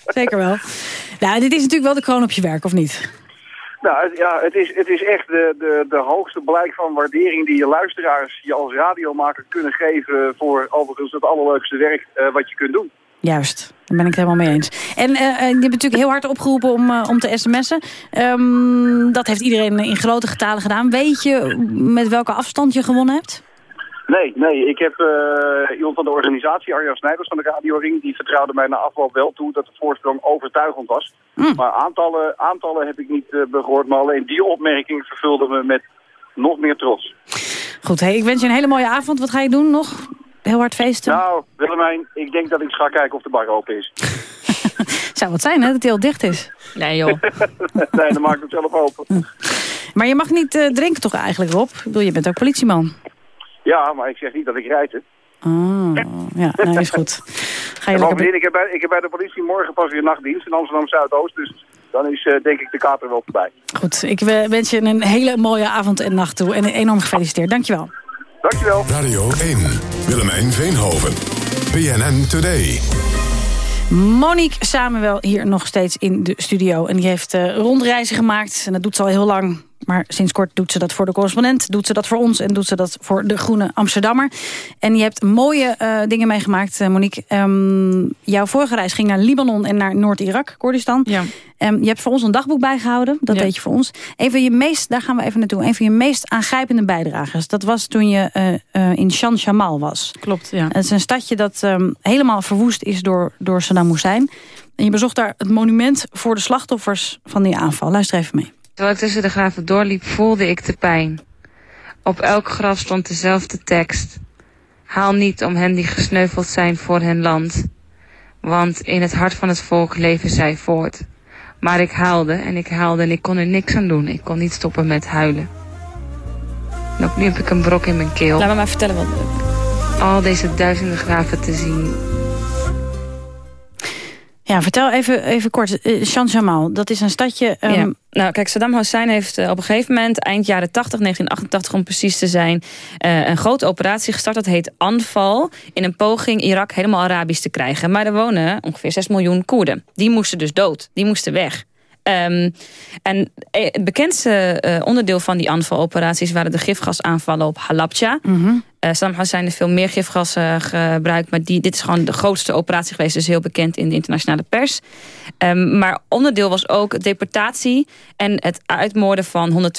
Zeker wel. Nou, dit is natuurlijk wel de kroon op je werk, of niet? Nou, ja, het is, het is echt de, de, de hoogste blijk van waardering die je luisteraars je als radiomaker kunnen geven voor overigens het allerleukste werk uh, wat je kunt doen. Juist, daar ben ik het helemaal mee eens. En uh, je hebt natuurlijk heel hard opgeroepen om, om te sms'en. Um, dat heeft iedereen in grote getalen gedaan. Weet je met welke afstand je gewonnen hebt? Nee, nee. Ik heb uh, iemand van de organisatie, Arjan Snijders van de Radio Ring... die vertrouwde mij na afloop wel toe dat de voorsprong overtuigend was. Mm. Maar aantallen, aantallen heb ik niet uh, gehoord. Maar alleen die opmerking vervulde me met nog meer trots. Goed, hey, ik wens je een hele mooie avond. Wat ga je doen nog? Heel hard feesten? Nou, Willemijn, ik denk dat ik ga kijken of de bar open is. <laughs> Zou wat zijn, hè? Dat hij heel dicht is. Nee, joh. <laughs> nee, dan maak ik het zelf open. Maar je mag niet uh, drinken toch eigenlijk, Rob? Ik bedoel, je bent ook politieman. Ja, maar ik zeg niet dat ik rijd, hè. Oh, ja, nee, is goed. <laughs> Ga je lekker... ik, heb bij, ik heb bij de politie morgen pas weer nachtdienst in Amsterdam-Zuidoost, dus dan is uh, denk ik de kater wel voorbij. Goed, ik wens je een hele mooie avond en nacht toe en enorm gefeliciteerd. Dankjewel. Dankjewel. Radio 1, Willemijn Veenhoven, BNN Today. Monique Samuel hier nog steeds in de studio. En die heeft uh, rondreizen gemaakt. En dat doet ze al heel lang. Maar sinds kort doet ze dat voor de correspondent, doet ze dat voor ons... en doet ze dat voor de Groene Amsterdammer. En je hebt mooie uh, dingen meegemaakt, uh, Monique. Um, jouw vorige reis ging naar Libanon en naar Noord-Irak, Koerdistan. Ja. Um, je hebt voor ons een dagboek bijgehouden, dat ja. weet je voor ons. Een van je meest, daar gaan we even naartoe, een van je meest aangrijpende bijdragers. Dat was toen je uh, in Shan Shamal was. Klopt, ja. Het is een stadje dat um, helemaal verwoest is door, door Saddam Hussein. En je bezocht daar het monument voor de slachtoffers van die aanval. Luister even mee. Terwijl ik tussen de graven doorliep, voelde ik de pijn. Op elk graf stond dezelfde tekst. Haal niet om hen die gesneuveld zijn voor hun land. Want in het hart van het volk leven zij voort. Maar ik haalde en ik haalde en ik kon er niks aan doen. Ik kon niet stoppen met huilen. En opnieuw heb ik een brok in mijn keel. Laat me maar vertellen wat... Al deze duizenden graven te zien. Ja, vertel even, even kort. Uh, Jamal, dat is een stadje... Um... Ja. Nou, kijk, Saddam Hussein heeft uh, op een gegeven moment... eind jaren 80, 1988 om precies te zijn... Uh, een grote operatie gestart. Dat heet Anval. In een poging Irak helemaal Arabisch te krijgen. Maar er wonen ongeveer 6 miljoen Koerden. Die moesten dus dood. Die moesten weg. Um, en het bekendste uh, onderdeel van die aanvaloperaties... waren de gifgasaanvallen op Halabja. Mm -hmm. Uh, Hussein heeft veel meer gifgassen gebruikt... maar dit is gewoon de grootste operatie geweest... dus heel bekend in de internationale pers. Um, maar onderdeel was ook deportatie... en het uitmoorden van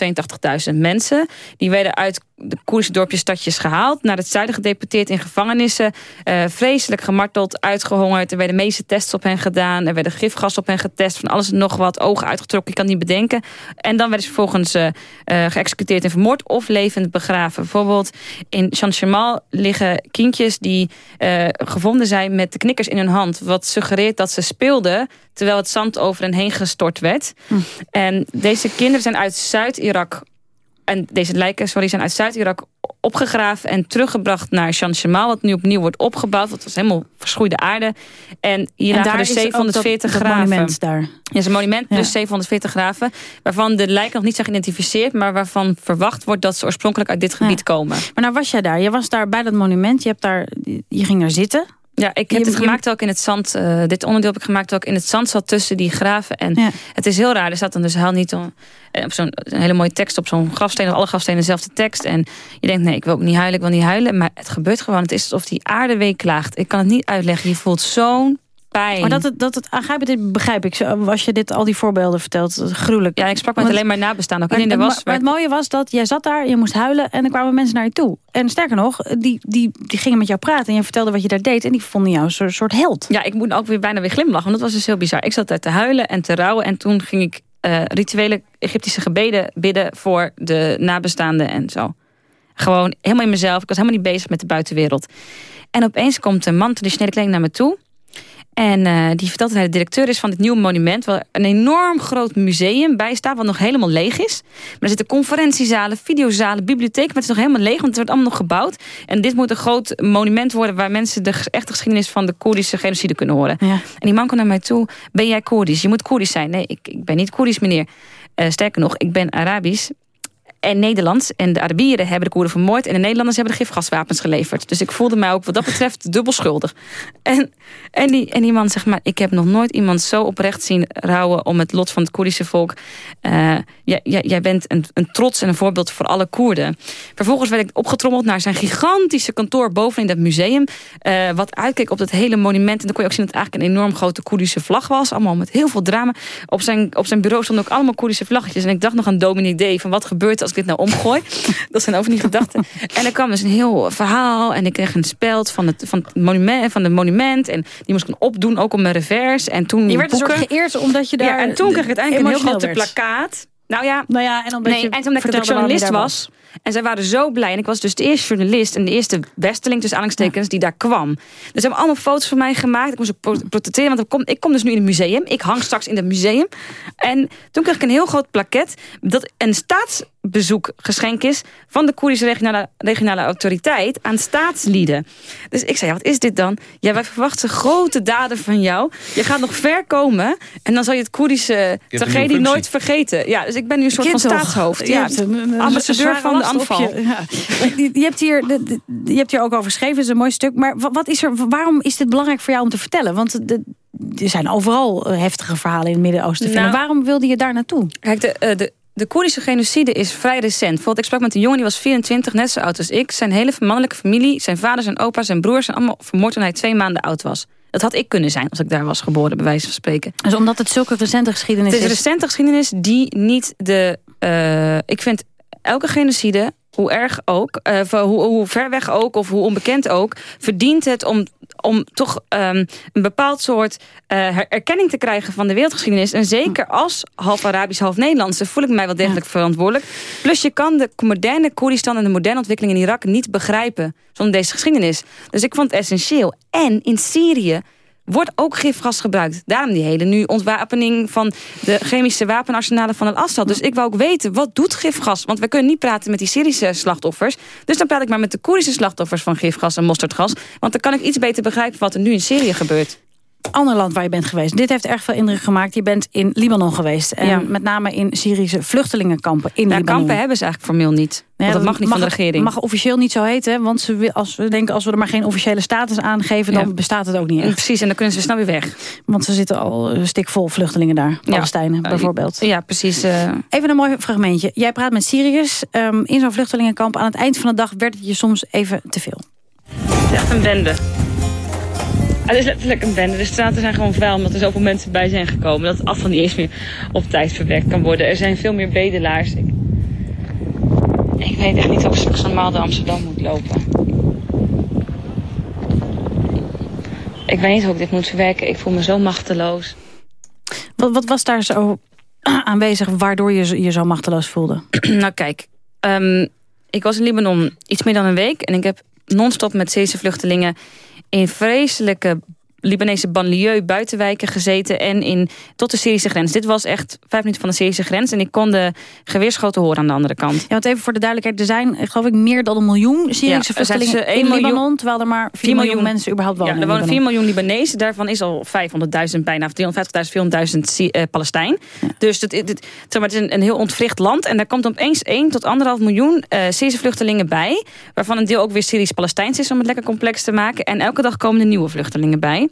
182.000 mensen. Die werden uit de Koerdische dorpjes, stadjes gehaald... naar het zuiden gedeporteerd in gevangenissen... Uh, vreselijk gemarteld, uitgehongerd. Er werden meeste tests op hen gedaan. Er werden gifgas op hen getest. Van alles en nog wat. Ogen uitgetrokken, je kan niet bedenken. En dan werden ze vervolgens uh, uh, geëxecuteerd en vermoord... of levend begraven. Bijvoorbeeld in Chanchemal liggen kindjes... die gevonden zijn met de knikkers in hun hand. Wat suggereert dat ze speelden... terwijl het zand over hen heen gestort werd. Hm. En deze kinderen zijn uit Zuid-Irak en deze lijken sorry, zijn uit Zuid-Irak opgegraven en teruggebracht naar Shamal, wat nu opnieuw wordt opgebouwd. Dat was helemaal verschroeide aarde. En hier en lagen dus 740 dat, graven. monument daar. Ja, is een monument, dus ja. 740 graven. Waarvan de lijken nog niet zijn geïdentificeerd... maar waarvan verwacht wordt dat ze oorspronkelijk uit dit gebied ja. komen. Maar nou was jij daar. Je was daar bij dat monument. Je, hebt daar, je ging daar zitten. Ja, ik heb je, het gemaakt ook in het zand. Uh, dit onderdeel heb ik gemaakt ook in het zand zat tussen die graven. En ja. het is heel raar. Er staat dan dus heel niet om, op zo'n een hele mooie tekst op zo'n grafsteen. Of alle grafstenen dezelfde tekst. En je denkt, nee, ik wil ook niet huilen, ik wil niet huilen. Maar het gebeurt gewoon. Het is alsof die aarde weeklaagt. Ik kan het niet uitleggen. Je voelt zo'n pijn. Maar dat het, dat het aangrijpend is, begrijp ik. Als je dit al die voorbeelden vertelt, gruwelijk. Ja, ik sprak met Want, alleen maar nabestaan. Ook maar, in de was, maar, maar het mooie was dat jij zat daar, je moest huilen... en er kwamen mensen naar je toe. En sterker nog, die, die, die gingen met jou praten... en je vertelde wat je daar deed... en die vonden jou een soort held. Ja, ik moet ook weer bijna weer glimlachen. Want dat was dus heel bizar. Ik zat daar te huilen en te rouwen... en toen ging ik uh, rituele Egyptische gebeden bidden... voor de nabestaanden en zo. Gewoon helemaal in mezelf. Ik was helemaal niet bezig met de buitenwereld. En opeens komt een man traditionele kleding naar me toe... En uh, die vertelt dat hij de directeur is van dit nieuwe monument... waar een enorm groot museum bij staat, wat nog helemaal leeg is. Maar er zitten conferentiezalen, videozalen, bibliotheek... maar het is nog helemaal leeg, want het wordt allemaal nog gebouwd. En dit moet een groot monument worden... waar mensen de echte geschiedenis van de Koerdische genocide kunnen horen. Ja. En die man komt naar mij toe, ben jij Koerdisch? Je moet Koerdisch zijn. Nee, ik, ik ben niet Koerdisch, meneer. Uh, sterker nog, ik ben Arabisch en Nederlands. En de Arabieren hebben de Koerden vermoord... en de Nederlanders hebben de gifgaswapens geleverd. Dus ik voelde mij ook wat dat betreft <laughs> dubbel schuldig. En, en, die, en die man zegt, maar ik heb nog nooit iemand zo oprecht zien rouwen... om het lot van het Koerdische volk. Uh, jij, jij bent een, een trots en een voorbeeld voor alle Koerden. Vervolgens werd ik opgetrommeld naar zijn gigantische kantoor... bovenin dat museum, uh, wat uitkeek op het hele monument. En dan kon je ook zien dat het eigenlijk een enorm grote Koerdische vlag was. Allemaal met heel veel drama. Op zijn, op zijn bureau stonden ook allemaal Koerdische vlaggetjes. En ik dacht nog aan Dominique D. van wat gebeurt als dit nou omgooi. <laughs> dat zijn over die gedachten. En er kwam dus een heel verhaal. En ik kreeg een speld van het, van het monument, van het monument. En die moest ik opdoen, ook op mijn revers. En toen je werd een soort geëerd omdat je daar... Ja, en toen kreeg ik uiteindelijk een heel grote plakkaat. Nou ja, nou ja en omdat nee, en omdat ik journalist was. En zij waren zo blij. En ik was dus de eerste journalist en de eerste westeling tussen aanhalingstekens ja. die daar kwam. Dus ze hebben allemaal foto's van mij gemaakt. Ik moest protesteren, want ik kom, ik kom dus nu in het museum. Ik hang straks in het museum. En toen kreeg ik een heel groot plaket dat een staatsbezoekgeschenk is van de Koerdische regionale, regionale autoriteit aan staatslieden. Dus ik zei, ja, wat is dit dan? Ja, wij verwachten grote daden van jou. Je gaat nog ver komen en dan zal je het Koerdische tragedie nooit vergeten. Ja, dus ik ben nu een soort van staatshoofd. Ja, ambassadeur van de aanval. Je, ja. je, hebt hier, je hebt hier ook over geschreven, dat is een mooi stuk. Maar wat is er, waarom is dit belangrijk voor jou om te vertellen? Want de, er zijn overal heftige verhalen in het Midden-Oosten. Nou, waarom wilde je daar naartoe? Kijk, de, de, de Koerdische genocide is vrij recent. Bijvoorbeeld, ik sprak met een jongen die was 24, net zo oud als ik. Zijn hele mannelijke familie, zijn vader, zijn opa, zijn broers... zijn allemaal vermoord toen hij twee maanden oud was. Dat had ik kunnen zijn als ik daar was geboren, bij wijze van spreken. Dus omdat het zulke recente geschiedenis is? Het is een recente geschiedenis die niet de... Uh, ik vind elke genocide, hoe erg ook, uh, hoe, hoe ver weg ook of hoe onbekend ook, verdient het om om toch um, een bepaald soort uh, erkenning te krijgen van de wereldgeschiedenis. En zeker als half Arabisch, half Nederlands, voel ik mij wel degelijk ja. verantwoordelijk. Plus je kan de moderne Koerdistan en de moderne ontwikkeling in Irak niet begrijpen zonder deze geschiedenis. Dus ik vond het essentieel. En in Syrië wordt ook gifgas gebruikt. Daarom die hele nu ontwapening van de chemische wapenarsenalen van Al-Assad. Dus ik wou ook weten, wat doet gifgas? Want we kunnen niet praten met die Syrische slachtoffers. Dus dan praat ik maar met de Koerdische slachtoffers van gifgas en mosterdgas. Want dan kan ik iets beter begrijpen wat er nu in Syrië gebeurt ander land waar je bent geweest. Dit heeft erg veel indruk gemaakt. Je bent in Libanon geweest. En met name in Syrische vluchtelingenkampen in ja, Libanon. kampen hebben ze eigenlijk formeel niet. Dat mag niet van de regering. mag officieel niet zo heten. Want ze, als we denken, als we er maar geen officiële status aangeven... dan bestaat het ook niet echt. Precies, en dan kunnen ze snel weer weg. Want ze zitten al een stik vol vluchtelingen daar. Palestijnen bijvoorbeeld. Ja, precies. Uh... Even een mooi fragmentje. Jij praat met Syriërs um, in zo'n vluchtelingenkamp. Aan het eind van de dag werd het je soms even te veel. Ja, een bende. Het is letterlijk een bende. De straten zijn gewoon vuil omdat er zoveel mensen bij zijn gekomen. Dat het afval niet eens meer op tijd verwerkt kan worden. Er zijn veel meer bedelaars. Ik, ik weet echt niet of ik straks normaal door Amsterdam moet lopen. Ik weet niet hoe ik dit moet verwerken. Ik voel me zo machteloos. Wat, wat was daar zo <clears throat> aanwezig waardoor je je zo machteloos voelde? <clears throat> nou kijk, um, ik was in Libanon iets meer dan een week. En ik heb non-stop met Syrische vluchtelingen in vreselijke Libanese banlieue, buitenwijken gezeten en in, tot de Syrische grens. Dit was echt vijf minuten van de Syrische grens en ik kon de geweerschoten horen aan de andere kant. Ja, want even voor de duidelijkheid, er zijn geloof ik meer dan een miljoen Syrische ja, vluchtelingen in miljoen, Libanon, terwijl er maar 4 miljoen, mensen überhaupt wonen. Ja, er wonen 4 miljoen Libanezen, daarvan is al 500.000, bijna 350.000, 400.000 uh, Palestijn. Dus het, het, zeg maar, het is een, een, heel ontwricht land en daar komt opeens 1 tot 1,5 miljoen uh, Syrische vluchtelingen bij, waarvan een deel ook weer Syrisch-Palestijns is om het lekker complex te maken. En elke dag komen er nieuwe vluchtelingen bij.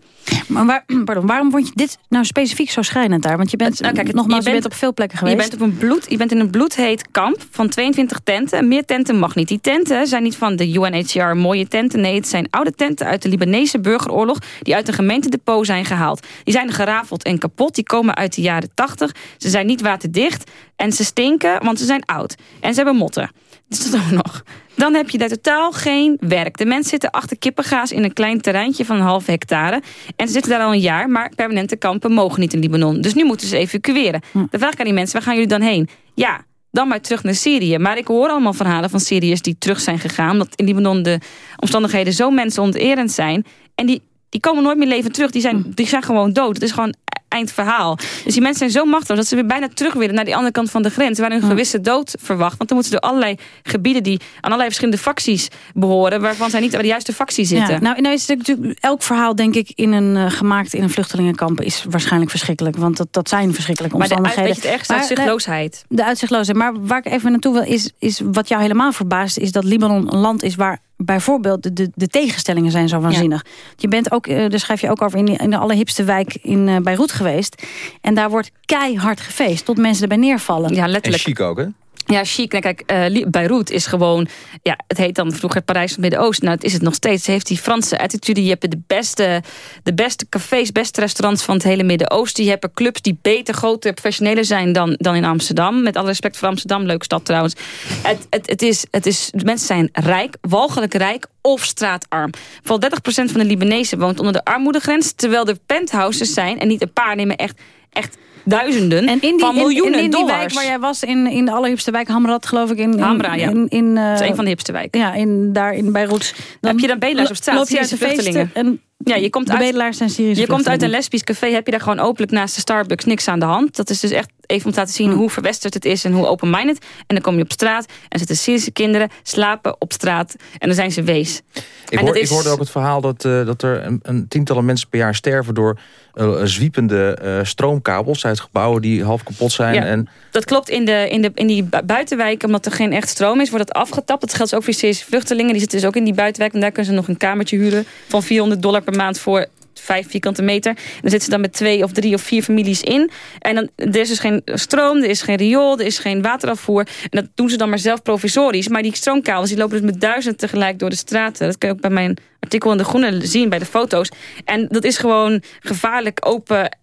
Maar waar, <clears throat> pardon, waarom vond je dit nou specifiek zo schrijnend daar? Want je bent, nou, kijk, nogmaals, je bent, op veel plekken geweest. Je bent, op een bloed, je bent in een bloedheet kamp van 22 tenten. Meer tenten mag niet. Die tenten zijn niet van de UNHCR mooie tenten. Nee, het zijn oude tenten uit de Libanese burgeroorlog... die uit een gemeentedepot zijn gehaald. Die zijn gerafeld en kapot. Die komen uit de jaren 80. Ze zijn niet waterdicht. En ze stinken, want ze zijn oud. En ze hebben motten. Dat is dat ook nog. Dan heb je daar totaal geen werk. De mensen zitten achter kippengaas in een klein terreintje van een half hectare. En ze zitten daar al een jaar, maar permanente kampen mogen niet in Libanon. Dus nu moeten ze evacueren. Hm. De vraag aan die mensen, waar gaan jullie dan heen? Ja, dan maar terug naar Syrië. Maar ik hoor allemaal verhalen van Syriërs die terug zijn gegaan. Dat in Libanon de omstandigheden zo mensonterend zijn. En die, die komen nooit meer leven terug. Die zijn, hm. die zijn gewoon dood. Het is gewoon eindverhaal. Dus die mensen zijn zo machtig dat ze weer bijna terug willen naar die andere kant van de grens. Waar hun gewisse dood verwacht. Want dan moeten ze door allerlei gebieden die aan allerlei verschillende facties behoren. Waarvan zij niet bij de juiste factie zitten. Ja, nou, nou is natuurlijk elk verhaal denk ik in een, uh, gemaakt in een vluchtelingenkamp is waarschijnlijk verschrikkelijk. Want dat, dat zijn verschrikkelijke omstandigheden. Maar de, echt, uitzichtloosheid. De, de uitzichtloosheid. Maar waar ik even naartoe wil is, is wat jou helemaal verbaast. Is dat Libanon een land is waar bijvoorbeeld de, de, de, tegenstellingen zijn zo waanzinnig. Je bent ook, uh, daar schrijf je ook over, in, de, in de allerhipste wijk in uh, Beirut geweest. En daar wordt keihard gefeest, tot mensen erbij neervallen. Ja, letterlijk. En chic ook, hè? Ja, chic. Nou, kijk, uh, Beirut is gewoon... Ja, het heet dan vroeger Parijs van het Midden-Oosten. Nou, het is het nog steeds. Heeft die Franse attitude. Je hebt de beste, de beste cafés, beste restaurants van het hele Midden-Oosten. Je hebt clubs die beter, groter, professioneler zijn dan, dan in Amsterdam. Met alle respect voor Amsterdam. Leuke stad trouwens. Het, het, het is, het is, de mensen zijn rijk, walgelijk rijk of straatarm. Vooral 30% van de Libanezen woont onder de armoedegrens. Terwijl er penthouses zijn, en niet een paar nemen echt, echt duizenden en in die, van miljoenen in, in, in die wijk waar jij was, in, in de allerhipste wijk Hamrat, geloof ik. In, Hamra, ja. In, in, uh, dat is een van de hipste wijken. Ja, in, daar in Beirut. Dan heb je dan bedelaars op straat, Syrische vluchtelingen. En ja, je komt de bedelaars zijn Syrische Je komt uit een lesbisch café, heb je daar gewoon openlijk naast de Starbucks niks aan de hand. Dat is dus echt even om te laten zien hoe verwesterd het is en hoe open-minded. En dan kom je op straat en zitten Syrische kinderen slapen op straat. En dan zijn ze wees. Ik, hoor, ik hoorde ook het verhaal dat, uh, dat er een, een, tientallen mensen per jaar sterven... door uh, zwiepende uh, stroomkabels uit gebouwen die half kapot zijn. Ja, en... Dat klopt. In, de, in, de, in die buitenwijken, omdat er geen echt stroom is, wordt dat afgetapt. Dat geldt ook voor Syrische vluchtelingen. Die zitten dus ook in die buitenwijk. En daar kunnen ze nog een kamertje huren van 400 dollar per maand voor vijf vierkante meter. En dan zitten ze dan met twee of drie of vier families in. En dan, er is dus geen stroom, er is geen riool, er is geen waterafvoer. En dat doen ze dan maar zelf provisorisch. Maar die stroomkabels die lopen dus met duizend tegelijk door de straten. Dat kun je ook bij mijn artikel in De Groene zien, bij de foto's. En dat is gewoon gevaarlijk open...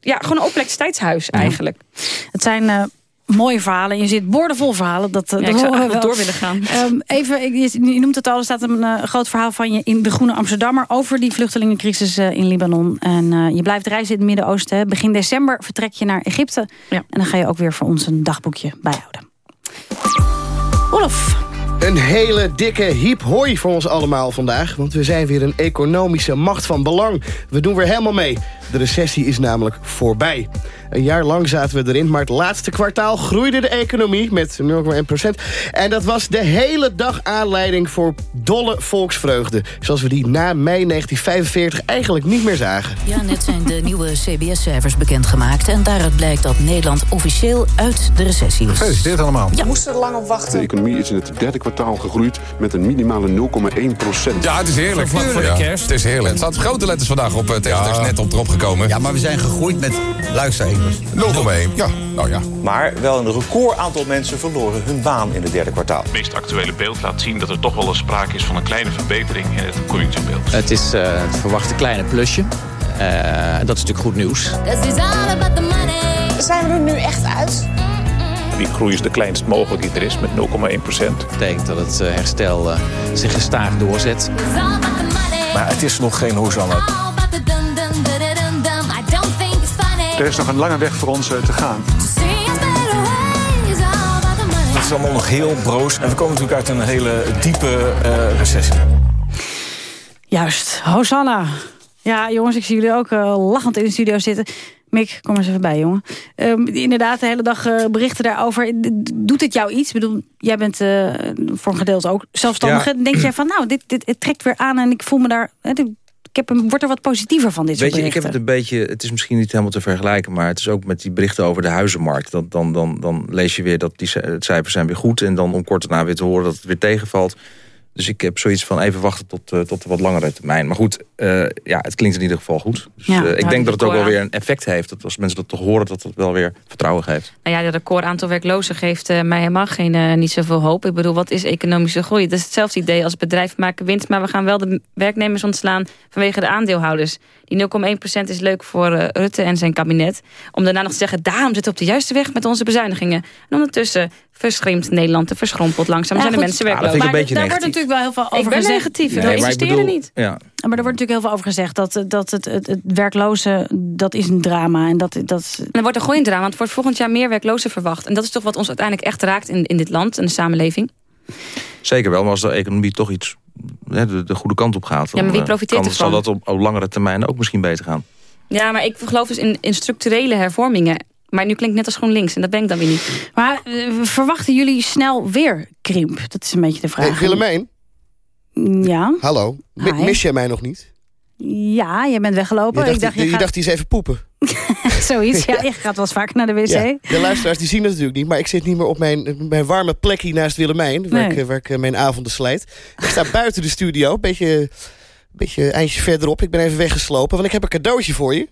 Ja, gewoon een open elektriciteitshuis eigenlijk. Het zijn uh, mooie verhalen. Je zit boordevol verhalen. Dat, eh, ja, dat ik zou door willen gaan. Um, even, je, noemt het al, er staat een uh, groot verhaal van je in De Groene Amsterdammer... over die vluchtelingencrisis uh, in Libanon. En uh, je blijft reizen in het Midden-Oosten. Begin december vertrek je naar Egypte. Ja. En dan ga je ook weer voor ons een dagboekje bijhouden. Olof, Een hele dikke hiep hoi voor ons allemaal vandaag. Want we zijn weer een economische macht van belang. We doen weer helemaal mee. De recessie is namelijk voorbij. Een jaar lang zaten we erin, maar het laatste kwartaal groeide de economie met 0,1% En dat was de hele dag aanleiding voor dolle volksvreugde. Zoals we die na mei 1945 eigenlijk niet meer zagen. Ja, net zijn de nieuwe CBS-cijfers bekendgemaakt. En daaruit blijkt dat Nederland officieel uit de recessie is. Gefeliciteerd allemaal. Ja. We moesten er lang op wachten. De economie is in het derde kwartaal gegroeid met een minimale 0,1 procent. Ja, het is heerlijk. Vlak voor de kerst. Het is heerlijk. Het staat grote letters vandaag op uh, ja. net op erop gekomen. Ja, maar we zijn gegroeid met luistercijfers. 0,1. Ja, nou ja. Maar wel een record aantal mensen verloren hun baan in het derde kwartaal. Het meest actuele beeld laat zien dat er toch wel een sprake is van een kleine verbetering in het conjunctuurbeeld. Het is uh, het verwachte kleine plusje. Uh, dat is natuurlijk goed nieuws. Zijn we er nu echt uit? Die groei is de kleinst mogelijk die er is met 0,1 procent. Dat betekent dat het herstel uh, zich gestaag doorzet. Maar het is nog geen Hosanna. Er is nog een lange weg voor ons te gaan. Het is allemaal nog heel broos. En we komen natuurlijk uit een hele diepe uh, recessie. Juist, Hosanna. Ja, jongens, ik zie jullie ook uh, lachend in de studio zitten. Mick, kom eens even bij, jongen. Um, inderdaad, de hele dag uh, berichten daarover. Doet het jou iets? Ik bedoel, jij bent uh, voor een gedeelte ook zelfstandige. Ja. Denk jij van, nou, dit, dit het trekt weer aan en ik voel me daar... ik heb een, word er wat positiever van dit Weet soort je, ik heb het een beetje, het is misschien niet helemaal te vergelijken, maar het is ook met die berichten over de huizenmarkt. Dan, dan, dan, dan lees je weer dat die cijfers zijn weer goed en dan om kort daarna weer te horen dat het weer tegenvalt. Dus ik heb zoiets van even wachten tot, uh, tot de wat langere termijn. Maar goed, uh, ja, het klinkt in ieder geval goed. Dus, ja, uh, ik denk dat het ook wel weer een effect heeft. Dat als mensen dat toch horen, dat het wel weer vertrouwen geeft. Nou ja, de record aantal werklozen geeft mij helemaal geen, niet zoveel hoop. Ik bedoel, wat is economische groei? Dat is hetzelfde idee als bedrijf maken winst. Maar we gaan wel de werknemers ontslaan vanwege de aandeelhouders. Die 0,1% is leuk voor Rutte en zijn kabinet. Om daarna nog te zeggen, daarom zitten we op de juiste weg met onze bezuinigingen. En ondertussen verschrimpt Nederland te verschrompelt. Langzaam ja, zijn de mensen werkloos. Ja, maar daar wordt natuurlijk wel heel veel over ik ben gezegd. negatief, ik nee, investeren niet. Ja. Maar er wordt natuurlijk heel veel over gezegd. Dat, dat het, het, het werkloze, dat is een drama. En dat, dat... En er wordt een goeie drama, want er wordt volgend jaar meer werklozen verwacht. En dat is toch wat ons uiteindelijk echt raakt in, in dit land en de samenleving. Zeker wel, maar als de economie toch iets de, de goede kant op gaat... Dan, ja, maar wie profiteert kan, ervan? zal dat op, op langere termijn ook misschien beter gaan. Ja, maar ik geloof dus in, in structurele hervormingen. Maar nu klinkt net als GroenLinks en dat ben ik dan weer niet. Maar uh, verwachten jullie snel weer krimp? Dat is een beetje de vraag. Hey, Willemijn? Ja? Hallo, mis jij mij nog niet? Ja, je bent weggelopen. Je dacht, ik dacht, je, je, gaat... dacht, die is even poepen. <laughs> Zoiets, ja. <laughs> Je gaat wel eens vaker naar de wc. Ja, de luisteraars die zien het natuurlijk niet. Maar ik zit niet meer op mijn, mijn warme plekje naast Willemijn. Waar, Nee. ik, waar ik mijn avonden slijt. Ik sta <laughs> buiten de studio. Een beetje, beetje eindje verderop. Ik ben even weggeslopen. Want ik heb een cadeautje voor je.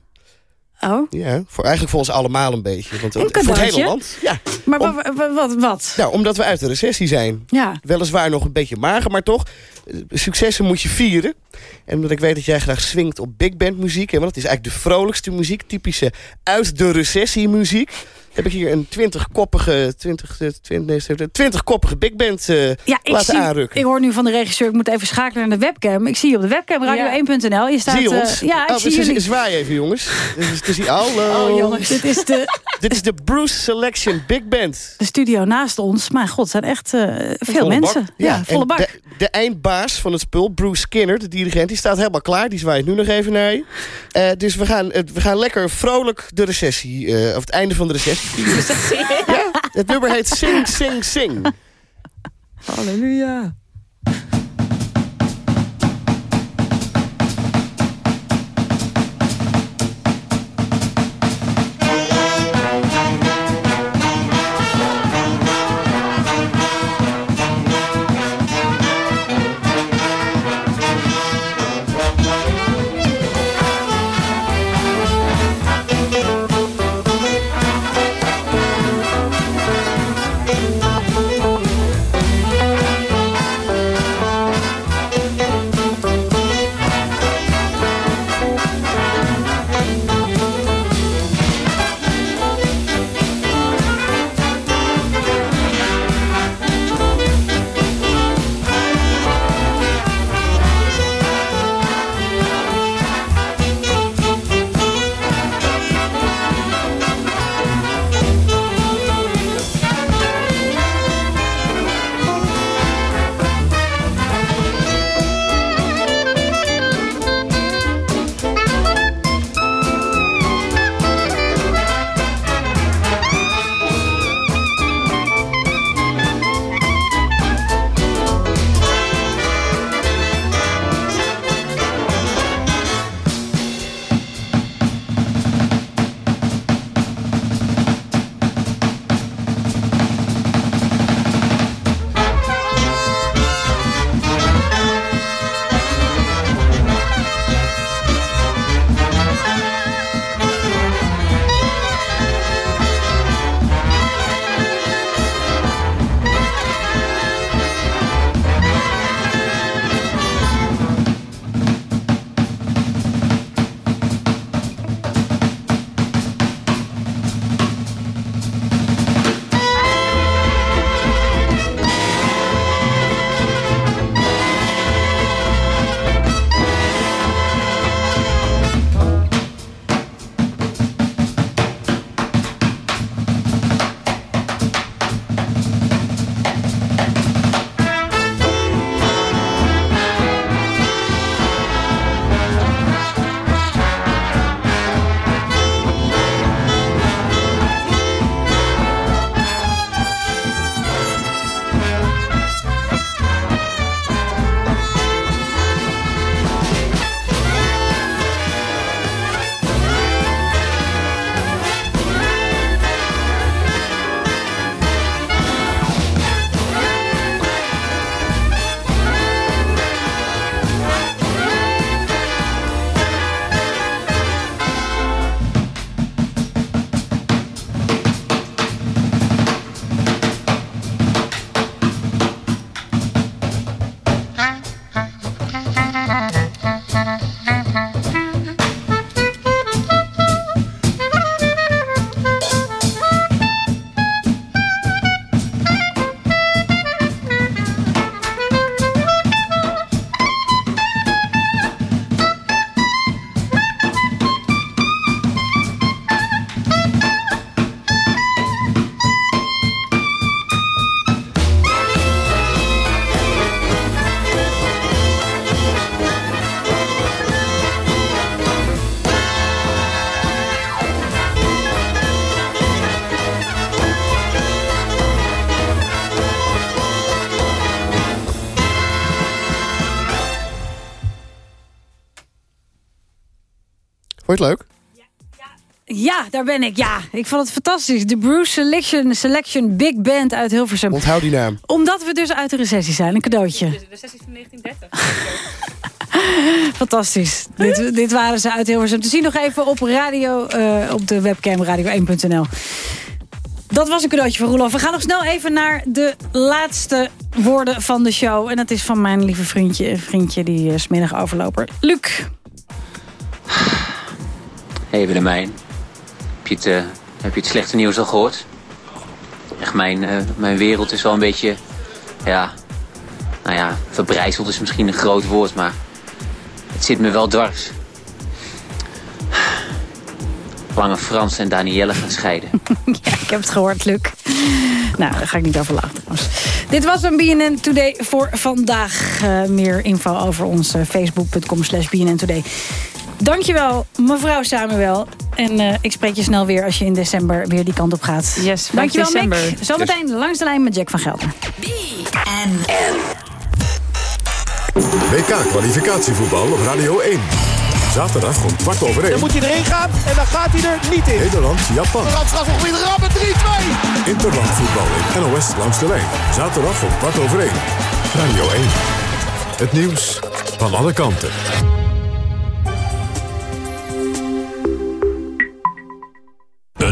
Oh? Ja, voor, eigenlijk voor ons allemaal een beetje. Want, Een voor het hele land. Ja. Maar wa- wa- wat? wat? Nou, omdat we uit de recessie zijn. Ja. Weliswaar nog een beetje mager, maar toch. Successen moet je vieren. En omdat ik weet dat jij graag swingt op big band muziek. Hè, want het is eigenlijk de vrolijkste muziek. Typische uit de recessie muziek. Heb ik hier een 20-koppige 20, 20, 20 koppige big band eh, Ja, ik, laten zie, aanrukken. ik hoor nu van de regisseur, ik moet even schakelen naar de webcam. Ik zie je op de webcam, radio1.nl. Je staat, zie je eh, ons? ja, ik oh, zie dus, jullie. Zwaai even, jongens. Dit is, dit is hallo. <laughs> Oh, jongens, dit is de... <laughs> dit is de Bruce Selection Big Band. De studio naast ons. Maar god, het zijn echt eh, veel Volle mensen. bak. Ja, volle bak. De, de eindbaas van het spul, Bruce Skinner, de dirigent, die staat helemaal klaar. Die zwaait nu nog even naar je. Eh, dus we gaan, we gaan lekker vrolijk de recessie, eh, of het einde van de recessie. <laughs> ja, het nummer heet Sing, Sing, Sing. Halleluja. Vond je het leuk? Ja, daar ben ik. Ja, ik vond het fantastisch. De Bruce Selection, Selection Big Band uit Hilversum. Onthoud die naam. Omdat we dus uit de recessie zijn. Een cadeautje. De recessie van 1930. <laughs> Fantastisch. dit, dit waren ze uit Hilversum. Te zien nog even op radio, uh, op de webcam radio1.nl. Dat was een cadeautje voor Roelof. We gaan nog snel even naar de laatste woorden van de show. En dat is van mijn lieve vriendje, vriendje die uh, smiddag overloper. Luc. Hey Willemijn. Heb je, het, uh, heb je het slechte nieuws al gehoord? Echt, mijn, uh, mijn wereld is wel een beetje... Ja, nou ja, verbrijzeld is misschien een groot woord, maar... Het zit me wel dwars. Lange Frans en Danielle gaan scheiden. <laughs> ja, ik heb het gehoord, Luc. Nou, daar ga ik niet over lachen. Dit was een BNN Today voor vandaag. Uh, meer info over ons facebook.com slash BNN Today. Dankjewel, mevrouw Samuel. En uh, ik spreek je snel weer als je in december weer die kant op gaat. Yes, Dankjewel, december. Mick. Zometeen yes. langs de lijn met Jack van Gelder. BNN. WK-kwalificatievoetbal op Radio 1. Zaterdag om kwart over één. Dan moet hij erin gaan en dan gaat hij er niet in. Nederland, Japan. De Randstraat nog weer rammen, 3-2. Interland voetbal in NOS langs de lijn. Zaterdag om kwart over één. Radio 1. Het nieuws van alle kanten.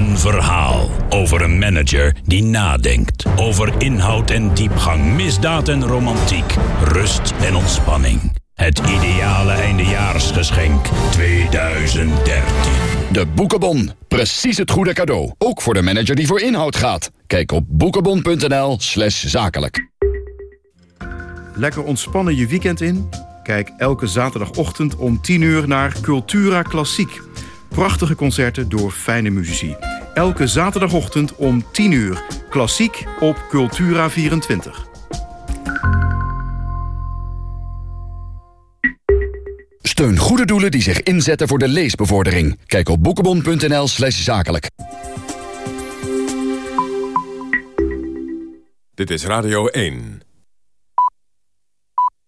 Een verhaal over een manager die nadenkt. Over inhoud en diepgang, misdaad en romantiek, rust en ontspanning. Het ideale eindejaarsgeschenk 2013. De Boekenbon. Precies het goede cadeau. Ook voor de manager die voor inhoud gaat. Kijk op boekenbon.nl slash zakelijk. Lekker ontspannen je weekend in? Kijk elke zaterdagochtend om 10 uur naar Cultura Klassiek. Prachtige concerten door fijne muzici. Elke zaterdagochtend om 10 uur. Klassiek op Cultura 24. Steun goede doelen die zich inzetten voor de leesbevordering. Kijk op boekenbon.nl slash zakelijk. Dit is Radio 1.